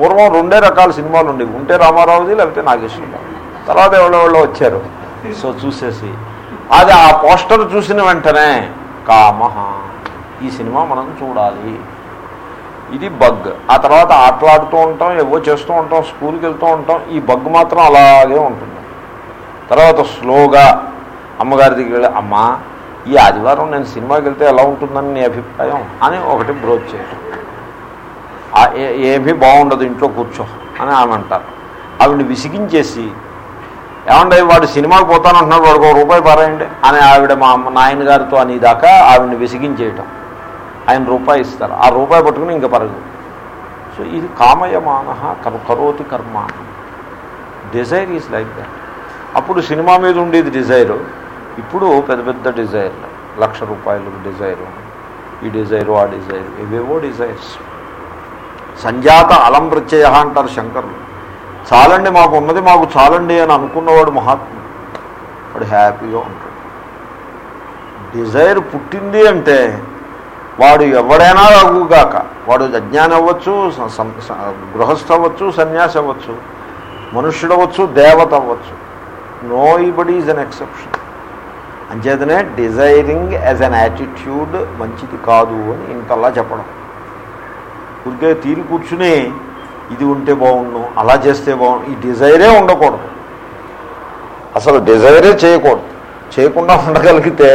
పూర్వం రెండే రకాల సినిమాలు ఉండేవి. ఉంటే రామారావుది లేకపోతే నాగేశ్వరరావు తర్వాత ఎవరెవరో వచ్చారు. సో చూసేసి. అది ఆ పోస్టర్ చూసిన వెంటనే కామహ ఈ సినిమా మనం చూడాలి. ఇది బగ్. ఆ తర్వాత ఆటలాడుతూ ఉంటాం ఏవో చేస్తూ ఉంటాం స్కూల్కి వెళ్తూ ఉంటాం ఈ బగ్ మాత్రం అలాగే ఉంటుంది. తర్వాత స్లోగా అమ్మగారి దగ్గర వెళ్ళి అమ్మా ఈ ఆదివారం నేను సినిమాకి వెళ్తే ఎలా ఉంటుందని నీ అభిప్రాయం అని ఒకటి బ్రోచ్ చేయటం. ఏమీ బాగుండదు ఇంట్లో కూర్చో అని ఆమె అంటారు. ఆవిడని విసిగించేసి ఏమంటే వాడు సినిమాకి పోతానంటున్నాడు వాడికి ఒక రూపాయి పారాయండి అని ఆవిడ మా అమ్మ నాయన అని దాకా ఆవిడని విసిగించేయటం. ఆయన రూపాయి ఇస్తారు. ఆ రూపాయి పట్టుకుని ఇంకా పరగదు సో ఇది కామయమాన కరోతి కర్మ. డిజైర్ ఈజ్ లైక్ దట్ అప్పుడు సినిమా మీద ఉండేది డిజైరు ఇప్పుడు పెద్ద పెద్ద డిజైర్లు లక్ష రూపాయలు డిజైరు ఈ డిజైరు ఆ డిజైరు ఇవేవో డిజైర్స్ సంజాత అలం ప్రత్యయ అంటారు శంకరులు. చాలండి మాకు ఉన్నది మాకు చాలండి అని అనుకున్నవాడు మహాత్ముడు. వాడు హ్యాపీగా ఉంటాడు. డిజైర్ పుట్టింది అంటే వాడు ఎవడైనా అగుగాక వాడు అజ్ఞానం అవ్వచ్చు గృహస్థ అవ్వచ్చు సన్యాసి అవ్వచ్చు మనుష్యుడు అవ్వచ్చు దేవత అవ్వచ్చు. Nobody is an exception. అంచేతనే డిజైరింగ్ యాజ్ అన్ యాటిట్యూడ్ మంచిది కాదు అని ఇంతలా చెప్పడం. ఊరికే తీరి కూర్చుని ఇది ఉంటే బాగుండు అలా చేస్తే బాగుండు ఈ డిజైరే ఉండకూడదు. అసలు డిజైరే చేయకూడదు. చేయకుండా ఉండగలిగితే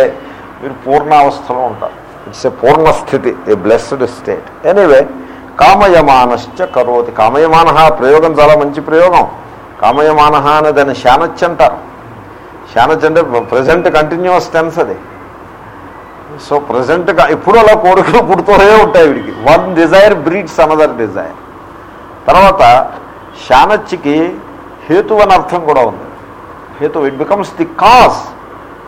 మీరు పూర్ణావస్థలో ఉంటారు. ఇట్స్ ఎ పూర్ణస్థితి ఏ బ్లెస్డ్ స్టేట్ ఎనీవే కామయమానశ్చ కరోతి. కామయమాన ప్రయోగం చాలా మంచి ప్రయోగం. కామయమాన అనే దాన్ని శానచ్చంటారు అంటారు అంటే ప్రజెంట్ కంటిన్యూస్ టెన్స్ అది. సో ప్రజెంట్గా ఎప్పుడు అలా కోరికలు పుడుతూనే ఉంటాయి వీడికి. One desire breeds another desire తర్వాత శానచ్చికి హేతు అని అర్థం కూడా ఉంది. హేతు it becomes the cause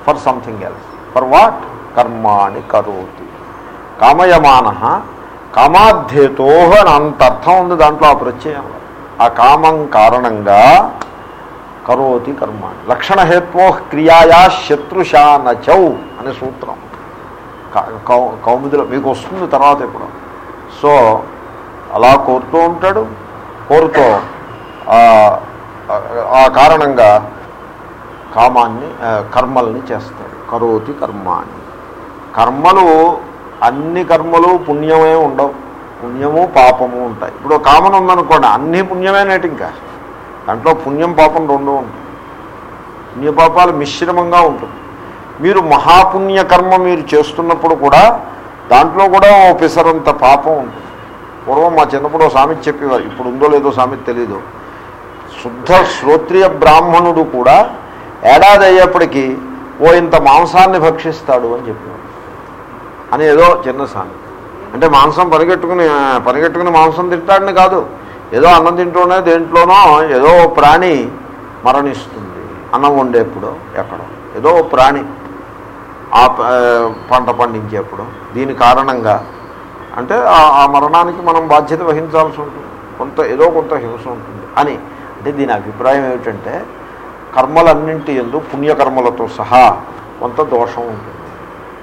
for something else for what కర్మాణి కరోతి. కామయమాన కామాధ్యేతో అని అంత అర్థం ఉంది దాంట్లో ఆ ప్రత్యయంలో ఆ కామం కారణంగా కరోతి కర్మాణి. లక్షణహేత్వో క్రియాయా శత్రుశానచౌ అనే సూత్రం. కౌ- కౌముదిలో మీకు వస్తుంది తర్వాత ఇప్పుడు. సో అలా కోరుతూ ఉంటాడు. కోరుతూ ఆ- కారణంగా కామాన్ని కర్మల్ని చేస్తాడు. కరోతి కర్మాన్ని కర్మలు అన్ని కర్మలు పుణ్యమే ఉండవు. పుణ్యము పాపము ఉంటాయి. ఇప్పుడు కామన్ ఉందనుకోండి అన్ని పుణ్యమేనేటి ఇంకా దాంట్లో పుణ్యం పాపం రెండు ఉంటుంది పుణ్యపాపాలు మిశ్రమంగా ఉంటుంది. మీరు మహాపుణ్య కర్మ మీరు చేస్తున్నప్పుడు కూడా దాంట్లో కూడా ఓ పిసరంత పాపం ఉంటుంది. పూర్వం మా చిన్నప్పుడు సామెత చెప్పేవారు ఇప్పుడు ఉందో లేదో సామెత తెలీదు. శుద్ధ శ్రోత్రియ బ్రాహ్మణుడు కూడా ఏడాది అయ్యేప్పటికీ ఓ ఇంత మాంసాన్ని భక్షిస్తాడు అని చెప్పేవాడు అని ఏదో చిన్న సామెత. అంటే మాంసం పరిగెట్టుకుని పరిగెట్టుకుని మాంసం తింటాడని కాదు. ఏదో అన్నం తింటూనే దేంట్లోనో ఏదో ప్రాణి మరణిస్తుంది. అన్నం వండేప్పుడు ఎక్కడో. ఏదో ప్రాణి ఆ పంట పండించేప్పుడు. దీని కారణంగా అంటే ఆ- ఆ మరణానికి మనం బాధ్యత వహించాల్సి ఉంటుంది. కొంత ఏదో కొంత హింస ఉంటుంది. అని అంటే దీని అభిప్రాయం ఏమిటంటే కర్మలన్నింటి ఎందు పుణ్యకర్మలతో సహా కొంత దోషం ఉంటుంది.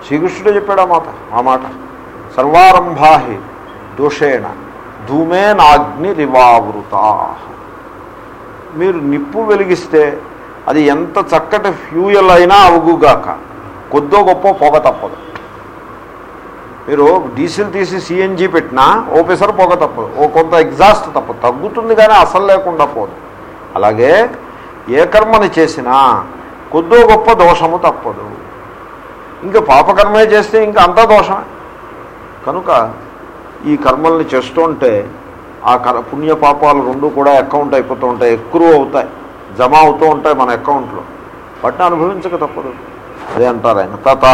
శ్రీకృష్ణుడు చెప్పాడు ఆ మాట ఆ మాట. సర్వారంభాహి దోషేణ ధూమేనాగ్ని రివావృత మీరు నిప్పు వెలిగిస్తే అది ఎంత చక్కటి ఫ్యూయల్ అయినా అవుగుగాక. కొద్దో గొప్ప పొగ తప్పదు. మీరు డీజిల్ తీసి సిఎన్జి పెట్టినా ఓపెసర్ పొగ తప్పదు. ఓ కొంత ఎగ్జాస్ట్ తప్పదు. తగ్గుతుంది కానీ అసలు లేకుండా పోదు. అలాగే ఏ కర్మని చేసినా కొద్దో గొప్ప దోషము తప్పదు. ఇంకా పాపకర్మే చేస్తే ఇంకా అంతా దోషమే. కనుక ఈ కర్మల్ని చేస్తుంటే ఆ కర పుణ్యపాపాలు రెండు కూడా అకౌంట్ అయిపోతూ ఉంటాయి ఎక్కువ అవుతాయి జమ అవుతూ ఉంటాయి మన అకౌంట్లో వాటిని అనుభవించక తప్పదు. అదే అంటారు ఆయన. తత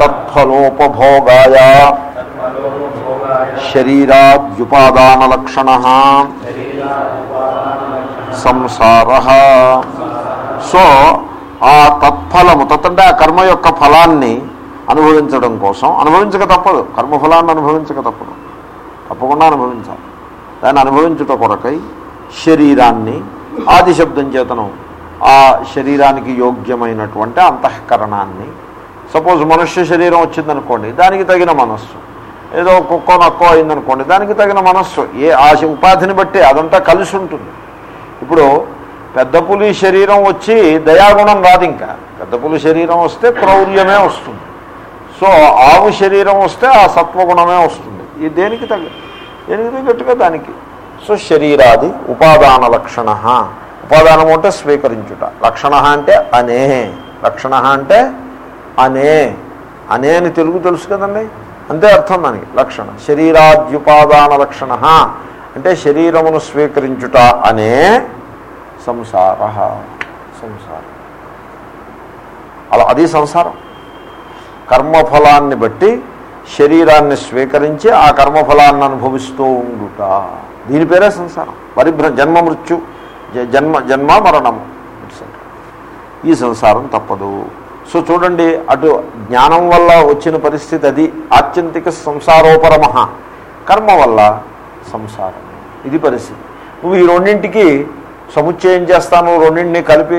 తత్ఫలోపభోగాయ శరీరాద్యుపాదాన లక్షణ సంసార. సో ఆ తత్ఫలము తత్ అంటే ఆ కర్మ యొక్క ఫలాన్ని అనుభవించడం కోసం అనుభవించక తప్పదు. కర్మఫలాన్ని అనుభవించక తప్పదు. తప్పకుండా అనుభవించాలి. దాన్ని అనుభవించుట కొరకై శరీరాన్ని ఆదిశబ్దం చేతను చేతనం ఆ శరీరానికి యోగ్యమైనటువంటి అంతఃకరణాన్ని సపోజ్ మనుష్య శరీరం వచ్చిందనుకోండి దానికి తగిన మనస్సు. ఏదో కుక్కో నక్కో అయిందనుకోండి దానికి తగిన మనస్సు. ఏ ఆ ఉపాధిని బట్టి అదంతా కలిసి ఉంటుంది ఇప్పుడు పెద్ద పులి శరీరం వచ్చి దయాగుణం రాదు ఇంకా పెద్ద పులి శరీరం వస్తే క్రౌర్యమే వస్తుంది. సో ఆవు శరీరం వస్తే ఆ సత్వగుణమే వస్తుంది. ఈ దేనికి తగ్గ దేనికి తగ్గట్టుగా దానికి. సో శరీరాది ఉపాదాన లక్షణ. ఉపాదానము అంటే స్వీకరించుట. లక్షణ అంటే అనే. లక్షణ అంటే అనే. అనే అని తెలుగు తెలుసు కదండి? అంతే అర్థం దానికి. లక్షణ. శరీరాద్యుపాదాన లక్షణ. అంటే శరీరమును స్వీకరించుట అనే సంసార. సంసారం. అలా అది సంసారం. కర్మఫలాన్ని బట్టి శరీరాన్ని స్వీకరించి ఆ కర్మఫలాన్ని అనుభవిస్తూ ఉండుట. దీని పేరే సంసారం. పరిభ్ర జన్మ మృత్యు జన్మ జన్మ మరణము. ఈ సంసారం తప్పదు. సో చూడండి అటు జ్ఞానం వల్ల వచ్చిన పరిస్థితి అది. ఆత్యంతిక సంసారోపరమహ. కర్మ వల్ల సంసారం ఇది పరిస్థితి. నువ్వు ఈ రెండింటికి సముచ్చయం చేస్తాను రెండింటిని కలిపి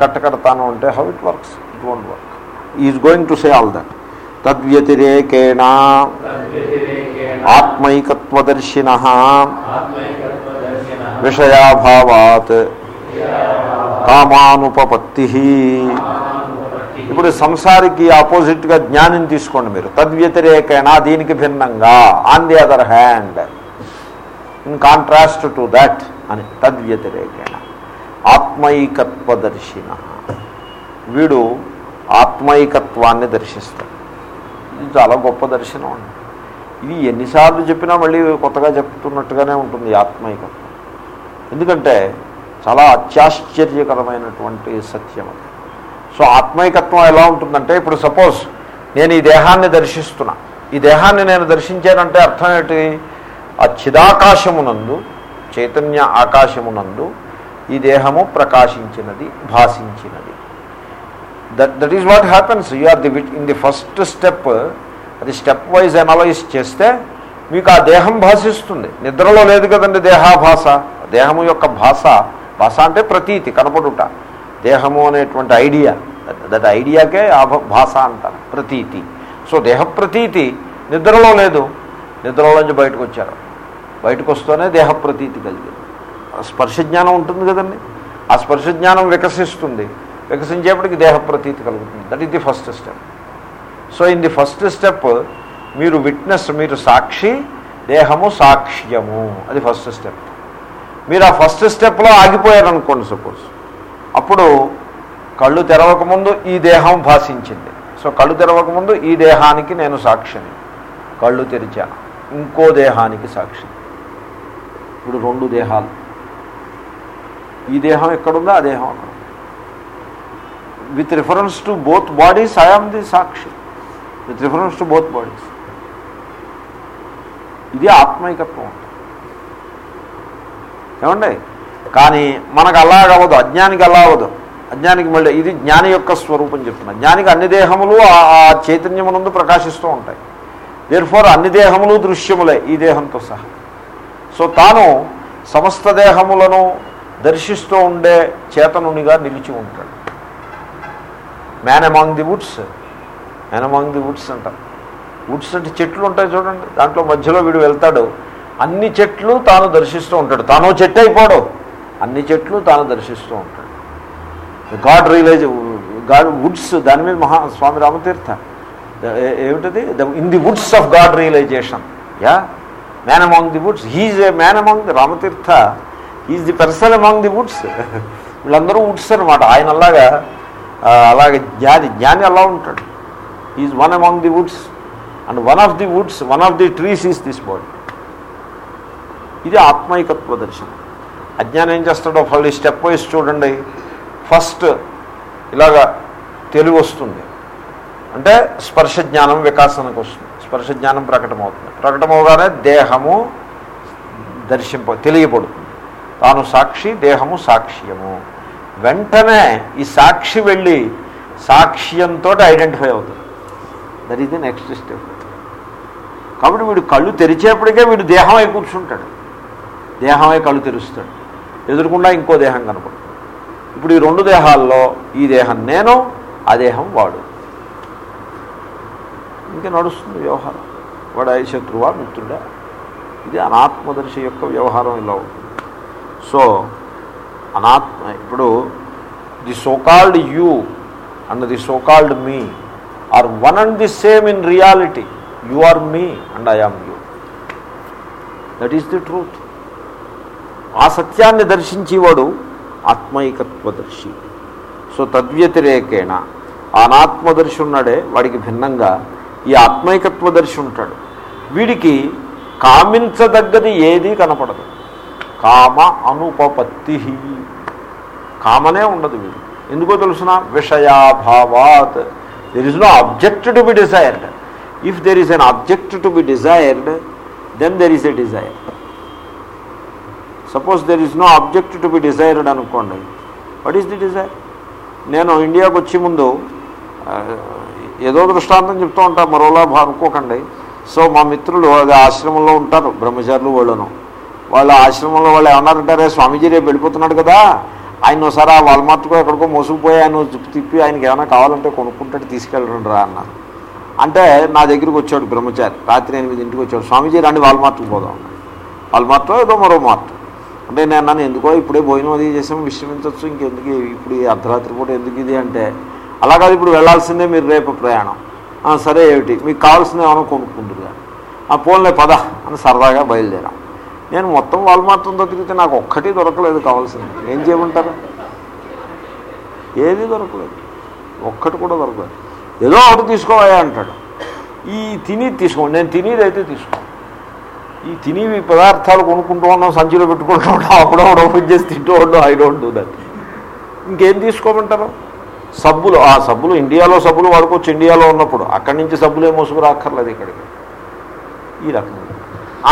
కట్టకడతాను అంటే how it works it won't work is going to say all that తద్వ్యతిరేకేణ ఆత్మైకత్వదర్శిన విషయాభావాత్ కామానుపపత్తి ఇప్పుడు సంసారికి ఆపోజిట్గా జ్ఞానం తీసుకోండి మీరు. తద్వ్యతిరేకైనా దీనికి భిన్నంగా. On the other hand in contrast to that అని తద్వ్యతిరేకైన ఆత్మైకత్వదర్శిన వీడు ఆత్మైకత్వాన్ని దర్శిస్తాడు ఇది చాలా గొప్ప దర్శనం అండి. ఇది ఎన్నిసార్లు చెప్పినా మళ్ళీ కొత్తగా చెప్తున్నట్టుగానే ఉంటుంది ఆత్మైకత్వం. ఎందుకంటే చాలా అత్యాశ్చర్యకరమైనటువంటి సత్యం అది. సో ఆత్మైకత్వం ఎలా ఉంటుందంటే ఇప్పుడు సపోజ్ నేను ఈ దేహాన్ని దర్శిస్తున్నా. ఈ దేహాన్ని నేను దర్శించానంటే అర్థం ఏంటి? ఆ చిదాకాశమునందు చైతన్య ఆకాశమునందు ఈ దేహము ప్రకాశించినది భాషించినది that that is what happens you are the in the first step అది స్టెప్ వైజ్ అనలైజ్ చేస్తే మీకు ఆ దేహం భాషిస్తుంది. నిద్రలో లేదు కదండి దేహాభాష దేహము యొక్క భాష భాష అంటే ప్రతీతి కనపడుట. దేహము అనేటువంటి ఐడియా. దట్ ఐడియాకే ఆ భ- భాష అంటారు ప్రతీతి. సో దేహ ప్రతీతి నిద్రలో లేదు. నిద్రలోంచి బయటకు వచ్చారు. బయటకు వస్తూనే దేహ ప్రతీతి కలిగింది. ఆ స్పర్శ జ్ఞానం ఉంటుంది కదండి. ఆ స్పర్శ జ్ఞానం వికసిస్తుంది. వికసించేప్పటికి దేహ ప్రతీతి కలుగుతుంది. That is the first step so in the first step మీరు విట్నెస్ మీరు సాక్షి దేహము సాక్ష్యము. అది ఫస్ట్ స్టెప్ మీరు ఆ ఫస్ట్ స్టెప్లో ఆగిపోయారు అనుకోండి సపోజ్ అప్పుడు కళ్ళు తెరవకముందు ఈ దేహం భాషించింది. సో కళ్ళు తెరవకముందు ఈ దేహానికి నేను సాక్షిని. కళ్ళు తెరిచాను ఇంకో దేహానికి సాక్షి. ఇప్పుడు రెండు దేహాలు. ఈ దేహం ఎక్కడుందో ఆ దేహం అక్కడ. With reference to both bodies I am the Sakshi with reference to both bodies ఇది ఆత్మైకత్వం ఏమండి? కానీ మనకు అలా అవ్వదు అజ్ఞానికి అలా అవ్వదు అజ్ఞానికి మళ్ళీ ఇది జ్ఞాని యొక్క స్వరూపం చెప్తున్నా. జ్ఞానికి అన్ని దేహములు ఆ చైతన్యమునందు ప్రకాశిస్తూ ఉంటాయి. దేర్ అన్ని దేహములు దృశ్యములే ఈ దేహంతో సహా. సో తాను సమస్త దేహములను దర్శిస్తూ ఉండే చేతనునిగా నిలిచి ఉంటాడు. Man among the woods man among the woods అంటారు వుడ్స్ అంటే చెట్లు ఉంటాయి చూడండి. దాంట్లో మధ్యలో వీడు వెళ్తాడు. అన్ని చెట్లు తాను దర్శిస్తూ ఉంటాడు. తాను చెట్టు అయిపోడు. అన్ని చెట్లు తాను దర్శిస్తూ ఉంటాడు. గాడ్ రియలైజ్ గాడ్ వుడ్స్ దాని మీద మహా స్వామి రామతీర్థ. ఏ- ఏమిటది? In the woods of God realization a man among the woods he's a man among the Ramatirtha. He's the person among the woods వీళ్ళందరూ వుడ్స్ అనమాట ఆయన అలాగే జ్ఞాని జ్ఞాని అలా ఉంటాడు. Is one among the woods and one of the woods one of the trees is this body ఇది ఆత్మైకత్వ దర్శనం. అజ్ఞానం ఏం చేస్తాడో ఫల్ స్టెప్ వైజ్ చూడండి. ఫస్ట్ ఇలాగా తెలివి వస్తుంది. అంటే స్పర్శ జ్ఞానం వికాసానికి వస్తుంది. స్పర్శ జ్ఞానం ప్రకటమవుతుంది. ప్రకటమవగానే దేహము దర్శింప తెలియబడుతుంది. తాను సాక్షి దేహము సాక్ష్యము. వెంటనే ఈ సాక్షి వెళ్ళి సాక్ష్యంతో ఐడెంటిఫై అవుతుంది that is the next step కాబట్టి వీడు కళ్ళు తెరిచేప్పటికే వీడు దేహమై కూర్చుంటాడు. దేహమై కళ్ళు తెరుస్తాడు. ఎదురుకుండా ఇంకో దేహం కనపడుతుంది. ఇప్పుడు ఈ రెండు దేహాల్లో ఈ దేహం నేను ఆ దేహం వాడు. ఇంకా నడుస్తుంది వ్యవహారం. వాడు ఐ శత్రువా మిత్రుడా? ఇది అనాత్మదర్శి యొక్క వ్యవహారం ఇలా ఉంటుంది. సో అనాత్మ ఇప్పుడు the so called you and the so called me are one and the same in reality you are me and I am you that is the truth ఆ సత్యాన్ని దర్శించేవాడు ఆత్మైకత్వదర్శి. సో తద్వ్యతిరేకేణ అనాత్మదర్శి ఉన్నాడే వాడికి భిన్నంగా ఈ ఆత్మైకత్వదర్శి ఉంటాడు. వీడికి కామించదగ్గది ఏదీ కనపడదు. కామ అనుపపత్తి. కామనే ఉండదు వీడు. ఎందుకో తెలుసిన? విషయాభావాత్. There is no object to be desired if there is an object to be desired then there is a desire suppose there is no object to be desired అనుకోండి. వాట్ ఈస్ ది డిజైర్ నేను ఇండియాకు వచ్చే ముందు ఏదో దృష్టాంతం చెప్తూ ఉంటాను మరోలా అనుకోకండి. సో మా మిత్రులు అది ఆశ్రమంలో ఉంటారు బ్రహ్మచారులు వాళ్ళను. వాళ్ళ ఆశ్రమంలో వాళ్ళు ఏమన్నారంటారే స్వామీజీ రేపు వెళ్ళిపోతున్నాడు కదా. ఆయన ఒకసారి ఆ వాల్మార్ట్కో ఎక్కడికో మోసుకుపోయి ఆయన తిప్పి ఆయనకి ఏమైనా కావాలంటే కొనుక్కుంటాడు తీసుకెళ్ళండి రా అన్నారు అంటే నా దగ్గరికి వచ్చాడు బ్రహ్మచారి రాత్రి ఎనిమిది ఇంటికి వచ్చాడు. స్వామీజీ రండి వాల్మార్ట్కి పోదాం అన్నాడు. వాల్మార్ట్ ఏదో మరో మార్ట్ అంటే నేను నన్ను ఎందుకో ఇప్పుడే భోజనం అది చేసాము విశ్రమించవచ్చు ఇంకెందుకు ఇప్పుడు ఈ అర్ధరాత్రి పూట ఎందుకు ఇది అంటే. అలా కాదు ఇప్పుడు వెళ్ళాల్సిందే మీరు రేపు ప్రయాణం. సరే ఏమిటి మీకు కావాల్సింది ఏమైనా కొనుక్కుంటుంది ఆ పోన్లే పద అని సరదాగా బయలుదేరాం. నేను మొత్తం వాల్మార్ట్తో తిరిగితే నాకు ఒక్కటి దొరకలేదు కావాల్సింది. ఏం చేయమంటారు? ఏది దొరకలేదు. ఒక్కటి కూడా దొరకలేదు. ఏదో ఒకటి తీసుకోవా అంటాడు. ఈ తిని తీసుకోండి. నేను తినేది అయితే తీసుకో. ఈ తినేవి పదార్థాలు కొనుక్కుంటూ ఉన్నాం సంచిలో పెట్టుకుంటూ ఉంటాం అప్పుడప్పుడు ఓపెన్ చేసి తింటూ ఉంటాం ఐ డోంట్ డూ దట్. ఇంకేం తీసుకోమంటారు? సబ్బులు. ఆ సబ్బులు ఇండియాలో సబ్బులు వాడుకోవచ్చు. ఇండియాలో ఉన్నప్పుడు అక్కడి నుంచి సబ్బులే మోసుకురాక్కర్లేదు ఇక్కడికి. ఈ రకంగా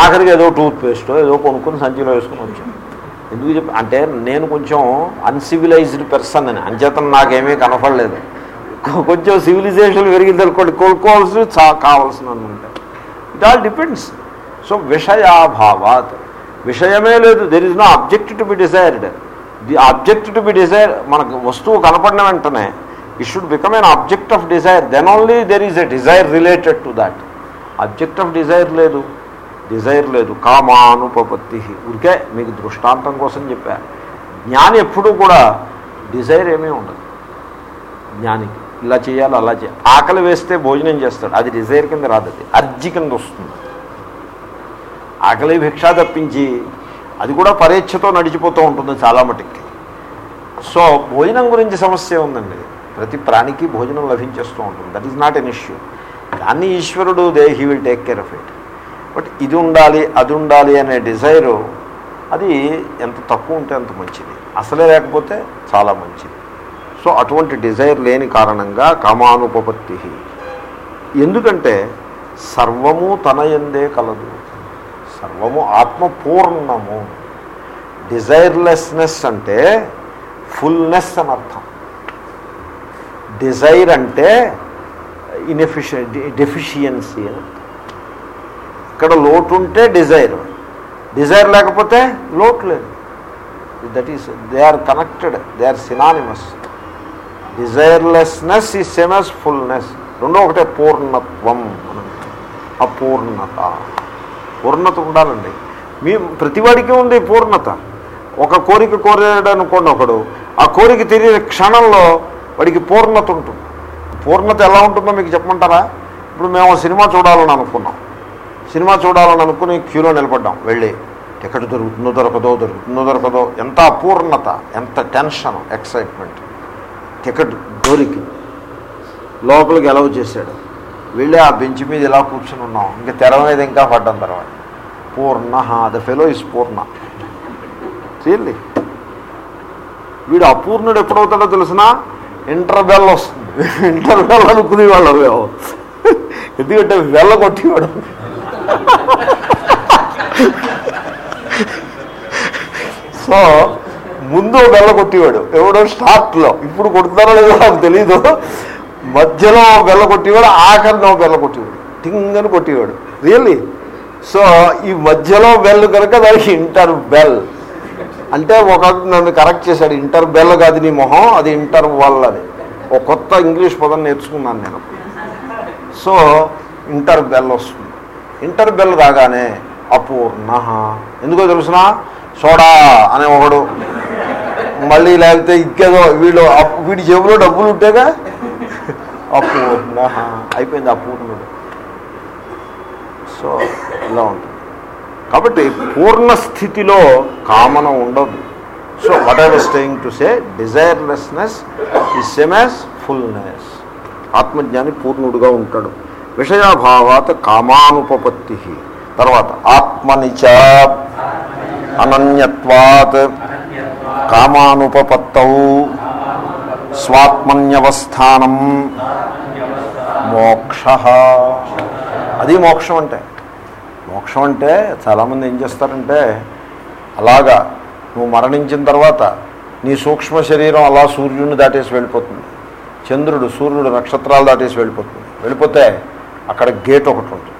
ఆఖరికి ఏదో టూత్పేస్ట్ ఏదో కొనుక్కొని సంచిలో వేసుకుని వచ్చాను. ఎందుకు చెప్పి అంటే నేను కొంచెం అన్సివిలైజ్డ్ పర్సన్ అని. అంచేతను నాకేమీ కనపడలేదు. కొంచెం సివిలైజేషన్ పెరిగింది అనుకోండి కోరుకోవాల్సి చా కావాల్సిన ఉంటాయి ఇట్ ఆల్ డిపెండ్స్ సో విషయాభావాత్. విషయమే లేదు. There is no object to be desired the object to be desire మనకు వస్తువు కనపడిన వెంటనే it should become an object of desire then only there is a desire related to that object of desire లేదు. Desire లేదు. కామానుపపత్తి. ఊరికే మీకు దృష్టాంతం కోసం చెప్పా. జ్ఞాని ఎప్పుడూ కూడా డిజైర్ ఏమీ ఉండదు. జ్ఞానికి ఇలా చేయాలి అలా చేయాలి. ఆకలి వేస్తే భోజనం చేస్తాడు. అది డిజైర్ కింద రాదు అది. అర్జీ కింద వస్తుంది. ఆకలి భిక్ష తప్పించి అది కూడా పరీక్షతో నడిచిపోతూ ఉంటుంది చాలా మటుకి సో భోజనం గురించి సమస్య ఉందండి. ప్రతి ప్రాణికి భోజనం లభించేస్తూ ఉంటుంది. That is not an issue కానీ ఈశ్వరుడు they he will take care of it but ఇది ఉండాలి అది ఉండాలి అనే డిజైరు అది ఎంత తక్కువ ఉంటే అంత మంచిది. అసలే లేకపోతే చాలా మంచిది. సో అటువంటి డిజైర్ లేని కారణంగా కామానుపపత్తి ఎందుకంటే సర్వము తన ఎందే కలదు. సర్వము ఆత్మపూర్ణము డిజైర్లెస్నెస్ అంటే ఫుల్నెస్ అని అర్థం. డిజైర్ అంటే ఇన్ఎఫిషియన్ డెఫిషియన్సీ అని అర్థం. ఇక్కడ లోటు ఉంటే డిజైర్ డిజైర్ లేకపోతే లోటు లేదు. That is they are connected they are synonymous desirelessness is same as fullness రెండో ఒకటే పూర్ణత్వం అని అపూర్ణత. పూర్ణత ఉండాలండి. మీ ప్రతివాడికి ఉంది పూర్ణత. ఒక కోరిక కోరాడు అనుకోండి ఒకడు. ఆ కోరిక తెలియని క్షణంలో వాడికి పూర్ణత ఉంటుంది. పూర్ణత ఎలా ఉంటుందో మీకు చెప్పమంటారా? ఇప్పుడు మేము సినిమా చూడాలని అనుకున్నాం. సినిమా చూడాలని అనుకుని క్యూలో నిలబడ్డాం. వెళ్ళి టికెట్ దొరుకుతుందో దొరకదో దొరుకుతుందో దొరకదో ఎంత అపూర్ణత ఎంత టెన్షన్ ఎక్సైట్మెంట్. టికెట్ దొరికి లోపలికి ఎలవ్ చేశాడు. వెళ్ళి ఆ బెంచ్ మీద ఇలా కూర్చుని ఉన్నాం. ఇంకా తెర మీద ఇంకా పడ్డాం తర్వాత. పూర్ణ ద ఫెలో ఇస్ పూర్ణ. రియల్లీ వీడు అపూర్ణుడు ఎప్పుడవుతాడో తెలిసిన? ఇంటర్వెల్ వస్తుంది. ఇంటర్వెల్ అనుకునేవాళ్ళు ఎందుకంటే వెళ్ళ కొట్టేవాడు సో ముందు గల్ల కొట్టేవాడు. ఎవడో స్టార్ట్లో. ఇప్పుడు కొడుతున్నారో లేదో నాకు తెలీదు. మధ్యలో బెల్ల కొట్టేవాడు ఆఖరిలో బెల్ల కొట్టేవాడు. టింగ్ అని కొట్టేవాడు. రియల్లీ సో ఈ మధ్యలో బెల్ కనుక దానికి ఇంటర్ బెల్ అంటే ఒక నన్ను కరెక్ట్ చేశాడు. ఇంటర్ బెల్ కాదు నీ మొహం అది ఇంటర్ వల్ అని. ఒక కొత్త ఇంగ్లీష్ పదం నేర్చుకున్నాను నేను. సో ఇంటర్ బెల్ వస్తుంది. ఇంటర్ బెల్ రాగానే అపూర్ణ. ఎందుకో తెలుసిన? సోడా అనే ఒకడు. మళ్ళీ లేకపోతే ఇంకేదో వీళ్ళు అప్- వీడి జేబులో డబ్బులు ఉంటేగా అపూర్ణ. అయిపోయింది అపూర్ణుడు. సో ఇలా ఉంటుంది. కాబట్టి పూర్ణ స్థితిలో కామన ఉండదు. So what I staying to say desirelessness is same as fullness ఆత్మజ్ఞాని పూర్ణుడుగా ఉంటాడు. విషయాభావాత్ కామానుపపత్తి. తర్వాత ఆత్మనిచ అనన్యత్వాత్ కామానుపపత్తౌ స్వాత్మన్యవస్థానం మోక్ష. అది మోక్షం అంటే మోక్షం అంటే చాలామంది ఏం చేస్తారంటే అలాగా నువ్వు మరణించిన తర్వాత నీ సూక్ష్మ శరీరం అలా సూర్యుడిని దాటేసి వెళ్ళిపోతుంది. చంద్రుడు సూర్యుడు నక్షత్రాలు దాటేసి వెళ్ళిపోతుంది. వెళ్ళిపోతే అక్కడ గేట్ ఒకటి ఉంటుంది.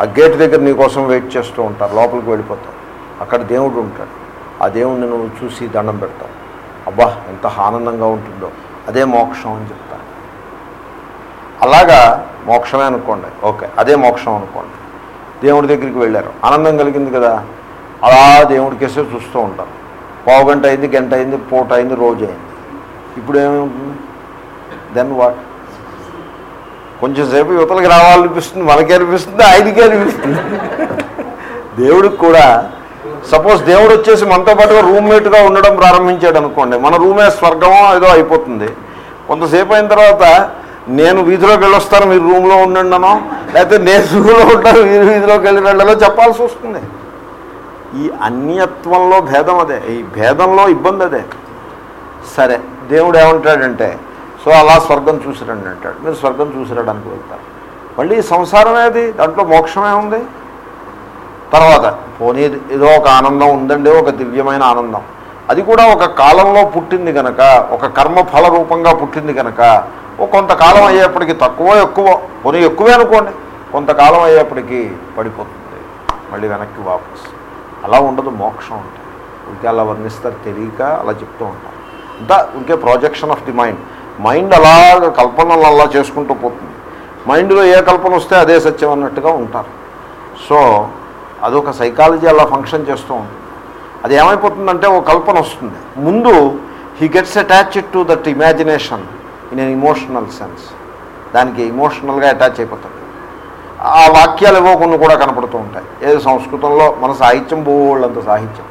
ఆ గేట్ దగ్గర నీ కోసం వెయిట్ చేస్తూ ఉంటారు. లోపలికి వెళ్ళిపోతావు. అక్కడ దేవుడు ఉంటాడు. ఆ దేవుడిని నువ్వు చూసి దండం పెడతావు. అబ్బా ఎంత ఆనందంగా ఉంటుందో. అదే మోక్షం అని చెప్తా అలాగా మోక్షమే అనుకోండి. ఓకే అదే మోక్షం అనుకోండి. దేవుడి దగ్గరికి వెళ్ళారు. ఆనందం కలిగింది కదా. అలా దేవుడికేసే చూస్తూ ఉంటారు. పావు గంట అయింది గంట అయింది పూట అయింది రోజు అయింది. ఇప్పుడు ఏమవుతుంది దెన్ వాట్ కొంచెంసేపు యువతలకి రావాలనిపిస్తుంది మనకే అనిపిస్తుంది ఆయనకే అనిపిస్తుంది. దేవుడికి కూడా సపోజ్ దేవుడు వచ్చేసి మనతో పాటుగా రూమ్మేట్గా ఉండడం ప్రారంభించాడు అనుకోండి మన రూమే స్వర్గమో ఏదో అయిపోతుంది. కొంతసేపు అయిన తర్వాత నేను వీధిలోకి వెళ్ళొస్తాను మీరు రూమ్లో ఉండండినో లేకపోతే నేను రూమ్లో ఉంటాను మీరు వీధిలోకి వెళ్ళి వెళ్ళాలో చెప్పాల్సి వస్తుంది. ఈ అన్యత్వంలో భేదం అదే ఈ భేదంలో ఇబ్బంది అదే. సరే దేవుడు ఏమంటాడంటే సో అలా స్వర్గం చూసిరండి అంటాడు. మీరు స్వర్గం చూసిరడానికి వెళ్తారు. మళ్ళీ సంసారమే అది? దాంట్లో మోక్షమే ఉంది? తర్వాత పోనీ ఏదో ఒక ఆనందం ఉందండి ఒక దివ్యమైన ఆనందం. అది కూడా ఒక కాలంలో పుట్టింది కనుక ఒక కర్మ ఫల రూపంగా పుట్టింది కనుక ఓ కొంతకాలం అయ్యేప్పటికి తక్కువ ఎక్కువ పోనీ ఎక్కువే అనుకోండి కొంతకాలం అయ్యేప్పటికీ పడిపోతుంది. మళ్ళీ వెనక్కి వాపస్. అలా ఉండదు మోక్షం అంటే ఇంకే అలా వర్ణిస్తారు తెలియక అలా చెప్తూ ఉంటారు. అంతా ఇంకే projection of the mind mind అలాగ కల్పనలు అలా చేసుకుంటూ పోతుంది. మైండ్లో ఏ కల్పన వస్తే అదే సత్యం అన్నట్టుగా ఉంటారు. సో అదొక సైకాలజీ అలా ఫంక్షన్ చేస్తూ ఉంటుంది. అది ఏమైపోతుందంటే ఒక కల్పన వస్తుంది. ముందు he gets attached to that imagination in an emotional sense. దానికి ఇమోషనల్గా అటాచ్ అయిపోతాడు. ఆ వాక్యాలు ఏవో కొన్ని కూడా కనపడుతూ ఉంటాయి. ఏదో సంస్కృతంలో మన సాహిత్యం బోళ్ళంత సాహిత్యం.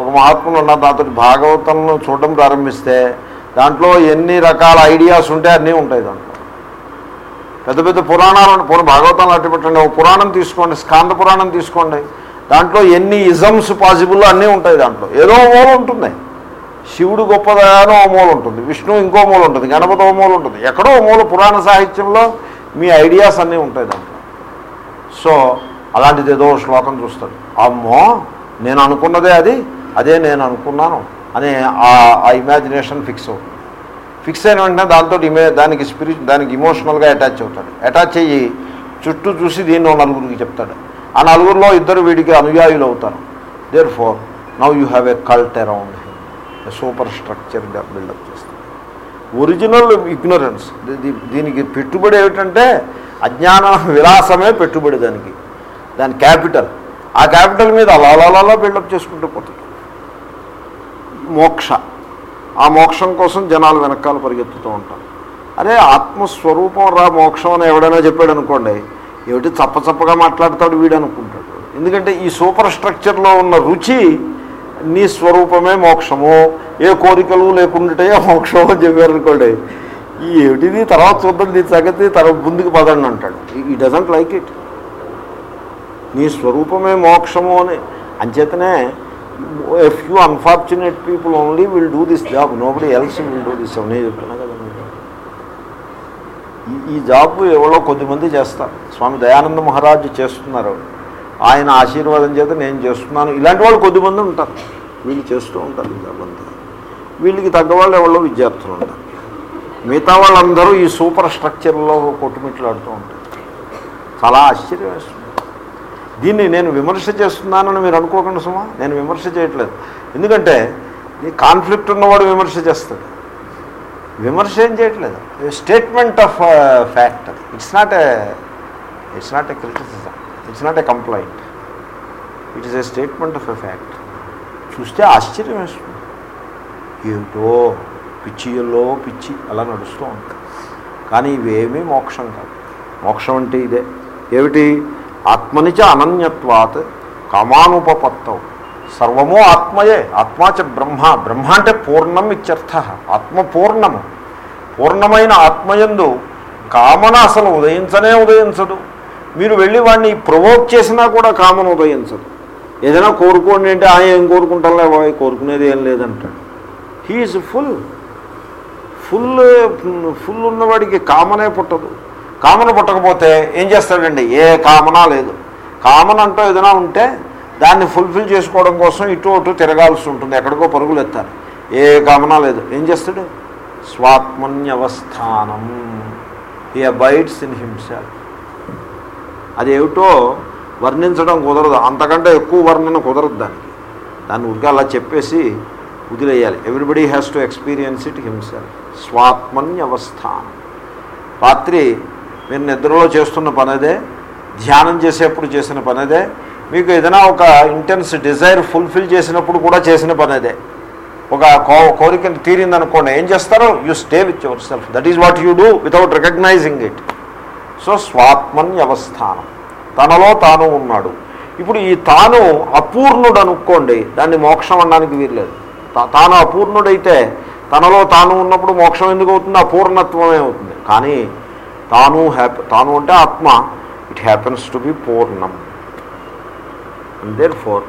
ఒక మహాత్ములు ఉన్న దాంతో భాగవతంలో చూడడం ప్రారంభిస్తే దాంట్లో ఎన్ని రకాల ఐడియాస్ ఉంటే అన్నీ ఉంటాయి దాంట్లో. పెద్ద పెద్ద పురాణాలను పుర భాగవతాలు అట్టి పెట్టండి ఒక పురాణం తీసుకోండి స్కాంద పురాణం తీసుకోండి. దాంట్లో ఎన్ని ఇజమ్స్ పాసిబుల్ అన్నీ ఉంటాయి దాంట్లో. ఏదో ఓ మూల ఉంటుంది. శివుడు గొప్పదానో ఓ మూల ఉంటుంది. విష్ణువు ఇంకో మూల ఉంటుంది. గణపతి ఓ మూల ఉంటుంది. ఎక్కడో ఓ మూల పురాణ సాహిత్యంలో మీ ఐడియాస్ అన్నీ ఉంటాయి దాంట్లో. సో అలాంటిది ఏదో శ్లోకం చూస్తాడు అమ్మో నేను అనుకున్నదే అది అదే నేను అనుకున్నాను. అనే ఆ ఇమాజినేషన్ ఫిక్స్ అవుతుంది ఫిక్స్ అయిన వెంటనే దాంతో ఇమే దానికి స్పిరిచు దానికి ఇమోషనల్గా అటాచ్ అవుతాడు. అటాచ్ అయ్యి చుట్టూ చూసి దీన్ని నలుగురికి చెప్తాడు. ఆ నలుగురిలో ఇద్దరు వీడికి అనుయాయులు అవుతారు. Therefore now you have a cult around superstructure build up చేస్తాడు. ఒరిజినల్ ఇగ్నరెన్స్ దీనికి పెట్టుబడి ఏమిటంటే అజ్ఞాన విలాసమే పెట్టుబడి దానికి. దాని క్యాపిటల్ ఆ క్యాపిటల్ మీద అలా అలా అలా బిల్డప్ చేసుకుంటూ పోతాడు. మోక్ష. ఆ మోక్షం కోసం జనాలు వెనకాల పరిగెత్తుతూ ఉంటారు. అరే ఆత్మస్వరూపం రా మోక్షం అని ఎవడైనా చెప్పాడు అనుకోండి ఏమిటి చప్ప చప్పగా మాట్లాడతాడు వీడు అనుకుంటాడు ఎందుకంటే ఈ సూపర్ స్ట్రక్చర్లో ఉన్న రుచి నీ స్వరూపమే మోక్షము. ఏ కోరికలు లేకుండాటే మోక్షం అని చెప్పారు అనుకోండి ఈ ఏమిటిది? తర్వాత చూద్దాం దీని సంగతి తర్వాత ముందుకు పదండి అంటాడు. ఈ డజంట్ లైక్ ఇట్ నీ స్వరూపమే మోక్షము అని. అంచేతనే a few unfortunate people only will do this job nobody else will do this అని చెప్తున్నా కదా ఈ ఈ జాబ్ ఎవరో కొద్దిమంది చేస్తారు. స్వామి దయానంద మహారాజు చేస్తున్నారు. ఆయన ఆశీర్వాదం చేత నేను చేస్తున్నాను. ఇలాంటి వాళ్ళు కొద్దిమంది ఉంటారు. వీళ్ళు చేస్తూ ఉంటారు ఈ జాబ్ అంతా. వీళ్ళకి తగ్గవాళ్ళు ఎవరో విద్యార్థులు ఉంటారు. మిగతా వాళ్ళందరూ ఈ సూపర్ స్ట్రక్చర్లో కొట్టుమిట్లాడుతూ ఉంటారు. చాలా ఆశ్చర్యం వేస్తుంది దీన్ని నేను విమర్శ చేస్తున్నానని మీరు అనుకోకుండా సుమా నేను విమర్శ చేయట్లేదు. ఎందుకంటే ఈ కాన్ఫ్లిక్ట్ ఉన్నవాడు విమర్శ చేస్తాడు. విమర్శ ఏం చేయట్లేదు. Statement of fact it's not a it's not a criticism it's not a complaint it is a statement of a fact చూస్తే ఆశ్చర్యం వేస్తుంది. ఏమిటో పిచ్చిలో పిచ్చి అలా నడుస్తూ ఉంటుంది కానీ ఇవేమీ మోక్షం కాదు. మోక్షం అంటే ఇదే. ఏమిటి? ఆత్మనిచ అనన్యత్వాత్ కామానుపపత్తవు సర్వము ఆత్మయే ఆత్మాచ బ్రహ్మ. బ్రహ్మ అంటే పూర్ణం ఇత్యర్థ. ఆత్మ పూర్ణము. పూర్ణమైన ఆత్మయందు కామన అసలు ఉదయించనే ఉదయించదు. మీరు వెళ్ళి వాడిని ప్రొవోక్ చేసినా కూడా కామన ఉదయించదు. ఏదైనా కోరుకోండి అంటే ఆయన ఏం కోరుకుంటాలే బాయ్ కోరుకునేది ఏం లేదంటాడు. He is full full full ఉన్నవాడికి కామనే పుట్టదు. కామన పుట్టకపోతే ఏం చేస్తాడండి? ఏ కామన లేదు. కామన్ అంటూ ఏదైనా ఉంటే దాన్ని ఫుల్ఫిల్ చేసుకోవడం కోసం ఇటు అటు తిరగాల్సి ఉంటుంది. ఎక్కడికో పరుగులు ఎత్తారు ఏ కామన లేదు. ఏం చేస్తాడు? స్వాత్మన్యవస్థానం. ఈ అబైడ్స్ ఇన్ హిమ్సెల్ఫ్ అదేమిటో వర్ణించడం కుదరదు. అంతకంటే ఎక్కువ వర్ణన కుదరదు దానికి. దాన్ని ఉడికి అలా చెప్పేసి వదిలేయాలి. Everybody has to experience it himself స్వాత్మన్యవస్థానం. రాత్రి మీరు నిద్రలో చేస్తున్న పనదే ధ్యానం చేసేప్పుడు చేసిన పనదే మీకు ఏదైనా ఒక ఇంటెన్స్ డిజైర్ ఫుల్ఫిల్ చేసినప్పుడు కూడా చేసిన పనదే. ఒక కో కోరికను తీరిందనుకోండి ఏం చేస్తారో? You stay with yourself that is what you do without recognising it so స్వాత్మన్యవస్థానం. తనలో తాను ఉన్నాడు. ఇప్పుడు ఈ తాను అపూర్ణుడు అనుకోండి దాన్ని మోక్షం అనడానికి వీల్లేదు. తాను అపూర్ణుడైతే తనలో తాను ఉన్నప్పుడు మోక్షం ఎందుకు అవుతుంది? అపూర్ణత్వమే అవుతుంది. కానీ తాను హ్యాప్ తాను అంటే ఆత్మ. ఇట్ హ్యాపెన్స్ టు బి పూర్ణం. And therefore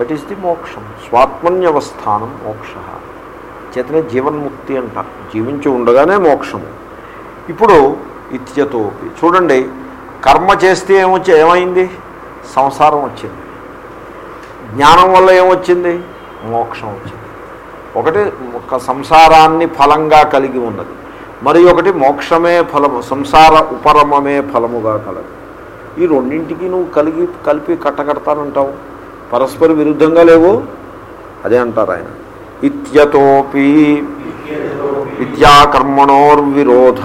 that is the మోక్షం. స్వాత్మన్యవస్థానం మోక్ష. చేతనే జీవన్ముక్తి అంటారు. జీవించి ఉండగానే మోక్షము. ఇప్పుడు ఇత్యతోపి. చూడండి కర్మ చేస్తే ఏమొచ్చి ఏమైంది? సంసారం వచ్చింది. జ్ఞానం వల్ల ఏమొచ్చింది? మోక్షం వచ్చింది. ఒకటి ఒక సంసారాన్ని ఫలంగా కలిగి ఉన్నది. మరి ఒకటి మోక్షమే ఫలము సంసార ఉపరమమే ఫలముగా కలదు. ఈ రెండింటికి నువ్వు కలిగి కలిపి కట్టకడతానంటావు. పరస్పర విరుద్ధంగా లేవు? అదే అంటారు ఆయన. ఇత్యతోపి విద్యాకర్మణోర్విరోధ.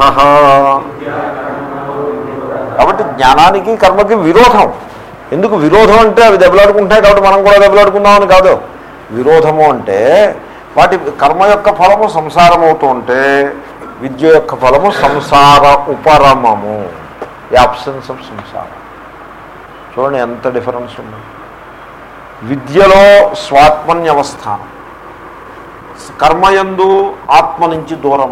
కాబట్టి జ్ఞానానికి కర్మకి విరోధం. ఎందుకు విరోధం అంటే అవి దెబ్బలాడుకుంటాయి కాబట్టి మనం కూడా దెబ్బలాడుకుందామని కాదు. విరోధము అంటే వాటి కర్మ యొక్క ఫలము సంసారం అవుతూ ఉంటే విద్య యొక్క ఫలము సంసార ఉపరమము. యాబ్సెన్స్ ఆఫ్ సంసారం చూడండి ఎంత డిఫరెన్స్ ఉంది. విద్యలో స్వాత్మన్యవస్థానం కర్మయందు ఆత్మ నుంచి దూరం